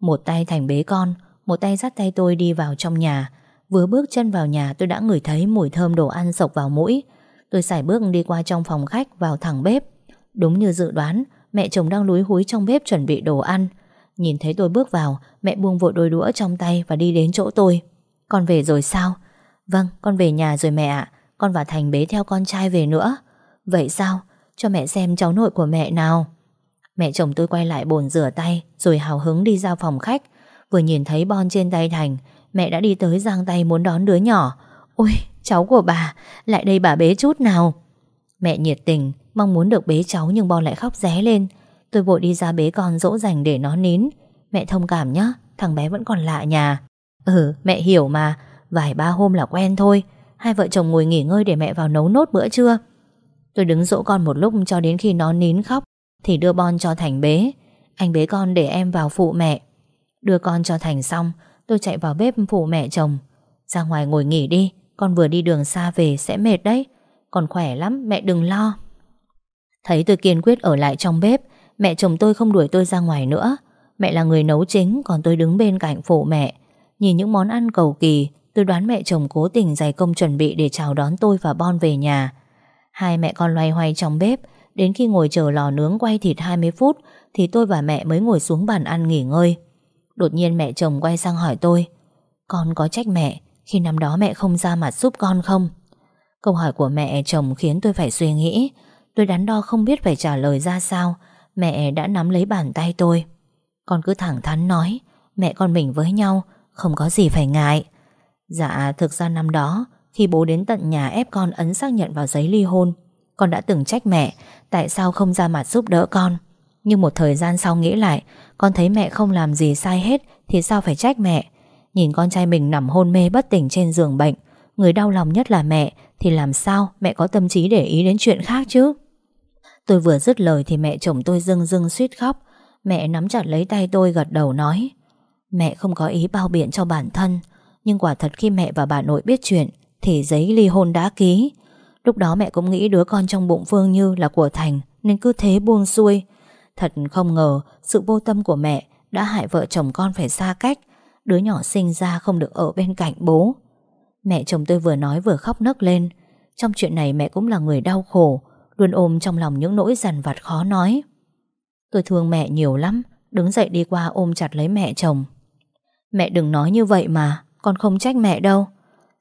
Một tay Thành bế con, Một tay dắt tay tôi đi vào trong nhà. Vừa bước chân vào nhà, tôi đã ngửi thấy mùi thơm đồ ăn sộc vào mũi. Tôi xài bước đi qua trong phòng khách vào thẳng bếp. Đúng như dự đoán, Mẹ chồng đang lúi húi trong bếp chuẩn bị đồ ăn. Nhìn thấy tôi bước vào, Mẹ buông vội đôi đũa trong tay và đi đến chỗ tôi. Con về rồi sao? Vâng con về nhà rồi mẹ ạ. Con và Thành bế theo con trai về nữa. Vậy sao? Cho mẹ xem cháu nội của mẹ nào. Mẹ chồng tôi quay lại bồn rửa tay, Rồi hào hứng đi ra phòng khách. Vừa nhìn thấy bon trên tay Thành, Mẹ đã đi tới giang tay muốn đón đứa nhỏ. Ôi cháu của bà. Lại đây bà bế chút nào. Mẹ nhiệt tình, Mong muốn được bế cháu nhưng Bon lại khóc ré lên. Tôi vội đi ra bế con dỗ dành để nó nín. Mẹ thông cảm nhé Thằng bé vẫn còn lạ nhà. Ừ mẹ hiểu mà. Vài ba hôm là quen thôi. Hai vợ chồng ngồi nghỉ ngơi để mẹ vào nấu nốt bữa trưa. Tôi đứng dỗ con một lúc cho đến khi nó nín khóc, Thì đưa Bon cho Thành bế. Anh bế con để em vào phụ mẹ. Đưa con cho Thành xong, Tôi chạy vào bếp phụ mẹ chồng. Ra ngoài ngồi nghỉ đi. Con vừa đi đường xa về sẽ mệt đấy. Còn khỏe lắm, mẹ đừng lo. Thấy tôi kiên quyết ở lại trong bếp, Mẹ chồng tôi không đuổi tôi ra ngoài nữa. Mẹ là người nấu chính, Còn tôi đứng bên cạnh phụ mẹ. Nhìn những món ăn cầu kỳ, Tôi đoán mẹ chồng cố tình dày công chuẩn bị Để chào đón tôi và Bon về nhà. Hai mẹ con loay hoay trong bếp, Đến khi ngồi chờ lò nướng quay thịt 20 phút, Thì tôi và mẹ mới ngồi xuống bàn ăn nghỉ ngơi. Đột nhiên mẹ chồng quay sang hỏi tôi, Con có trách mẹ khi năm đó mẹ không ra mặt giúp con không? Câu hỏi của mẹ, chồng khiến tôi phải suy nghĩ. Tôi đắn đo không biết phải trả lời ra sao. Mẹ đã nắm lấy bàn tay tôi. Con cứ thẳng thắn nói, Mẹ con mình với nhau, Không có gì phải ngại. Dạ thực ra năm đó, Khi bố đến tận nhà ép con ấn xác nhận vào giấy ly hôn, Con đã từng trách mẹ, Tại sao không ra mặt giúp đỡ con. Nhưng một thời gian sau nghĩ lại, Con thấy mẹ không làm gì sai hết Thì sao phải trách mẹ? Nhìn con trai mình nằm hôn mê bất tỉnh trên giường bệnh, Người đau lòng nhất là mẹ, Thì làm sao mẹ có tâm trí để ý đến chuyện khác chứ? Tôi vừa dứt lời thì mẹ chồng tôi dưng dưng suýt khóc. Mẹ nắm chặt lấy tay tôi gật đầu nói, Mẹ không có ý bao biện cho bản thân, Nhưng quả thật khi mẹ và bà nội biết chuyện, Thì giấy ly hôn đã ký. Lúc đó mẹ cũng nghĩ đứa con trong bụng Phương Như là của Thành, Nên cứ thế buông xuôi. Thật không ngờ, sự vô tâm của mẹ Đã hại vợ chồng con phải xa cách Đứa nhỏ sinh ra không được ở bên cạnh bố. Mẹ chồng tôi vừa nói vừa khóc nấc lên. Trong chuyện này mẹ cũng là người đau khổ, Luôn ôm trong lòng những nỗi dằn vặt khó nói. Tôi thương mẹ nhiều lắm, Đứng dậy đi qua ôm chặt lấy mẹ chồng. Mẹ đừng nói như vậy mà, Con không trách mẹ đâu.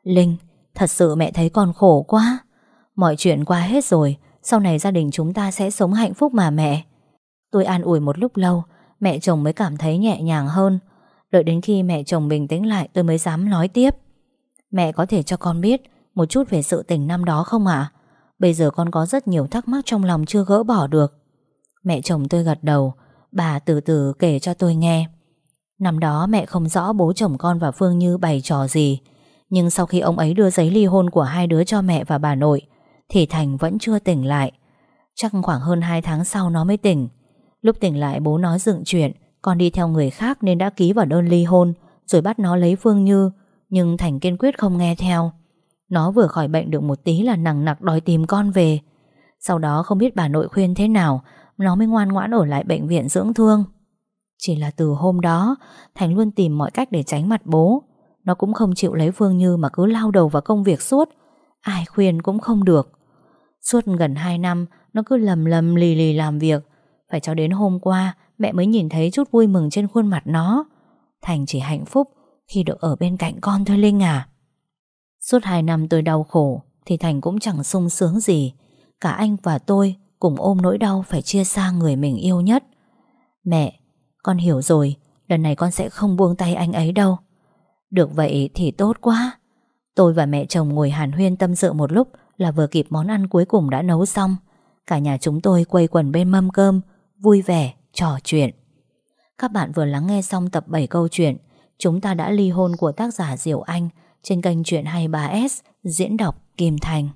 Linh, Thật sự mẹ thấy con khổ quá. Mọi chuyện qua hết rồi, Sau này gia đình chúng ta sẽ sống hạnh phúc mà mẹ. Tôi an ủi một lúc lâu, Mẹ chồng mới cảm thấy nhẹ nhàng hơn Đợi đến khi mẹ chồng bình tĩnh lại, Tôi mới dám nói tiếp. Mẹ có thể cho con biết Một chút về sự tình năm đó không ạ? Bây giờ con có rất nhiều thắc mắc trong lòng chưa gỡ bỏ được. Mẹ chồng tôi gật đầu, Bà từ từ kể cho tôi nghe. Năm đó mẹ không rõ bố chồng con và Phương Như bày trò gì, Nhưng sau khi ông ấy đưa giấy ly hôn của hai đứa cho mẹ và bà nội, Thì Thành vẫn chưa tỉnh lại. Chắc khoảng hơn 2 tháng sau nó mới tỉnh. Lúc tỉnh lại bố nói dựng chuyện con đi theo người khác nên đã ký vào đơn ly hôn, Rồi bắt nó lấy Phương Như, Nhưng Thành kiên quyết không nghe theo. Nó vừa khỏi bệnh được một tí là nặng nặc đòi tìm con về. Sau đó không biết bà nội khuyên thế nào, Nó mới ngoan ngoãn ở lại bệnh viện dưỡng thương. Chỉ là từ hôm đó, Thành luôn tìm mọi cách để tránh mặt bố. Nó cũng không chịu lấy Phương Như Mà cứ lao đầu vào công việc suốt. Ai khuyên cũng không được. Suốt gần 2 năm, Nó cứ lầm lầm lì lì làm việc. Phải cho đến hôm qua Mẹ mới nhìn thấy chút vui mừng trên khuôn mặt nó. Thành chỉ hạnh phúc Khi được ở bên cạnh con thôi Linh à. Suốt hai năm tôi đau khổ Thì Thành cũng chẳng sung sướng gì. Cả anh và tôi cùng ôm nỗi đau Phải chia xa người mình yêu nhất. Mẹ, con hiểu rồi Lần này con sẽ không buông tay anh ấy đâu. Được vậy thì tốt quá. Tôi và mẹ chồng ngồi hàn huyên tâm sự một lúc là vừa kịp món ăn cuối cùng đã nấu xong. Cả nhà chúng tôi quây quần bên mâm cơm, vui vẻ, trò chuyện. Các bạn vừa lắng nghe xong tập 7 câu chuyện Chúng ta đã ly hôn của tác giả Diệu Anh trên kênh Chuyện 23S diễn đọc Kim Thành.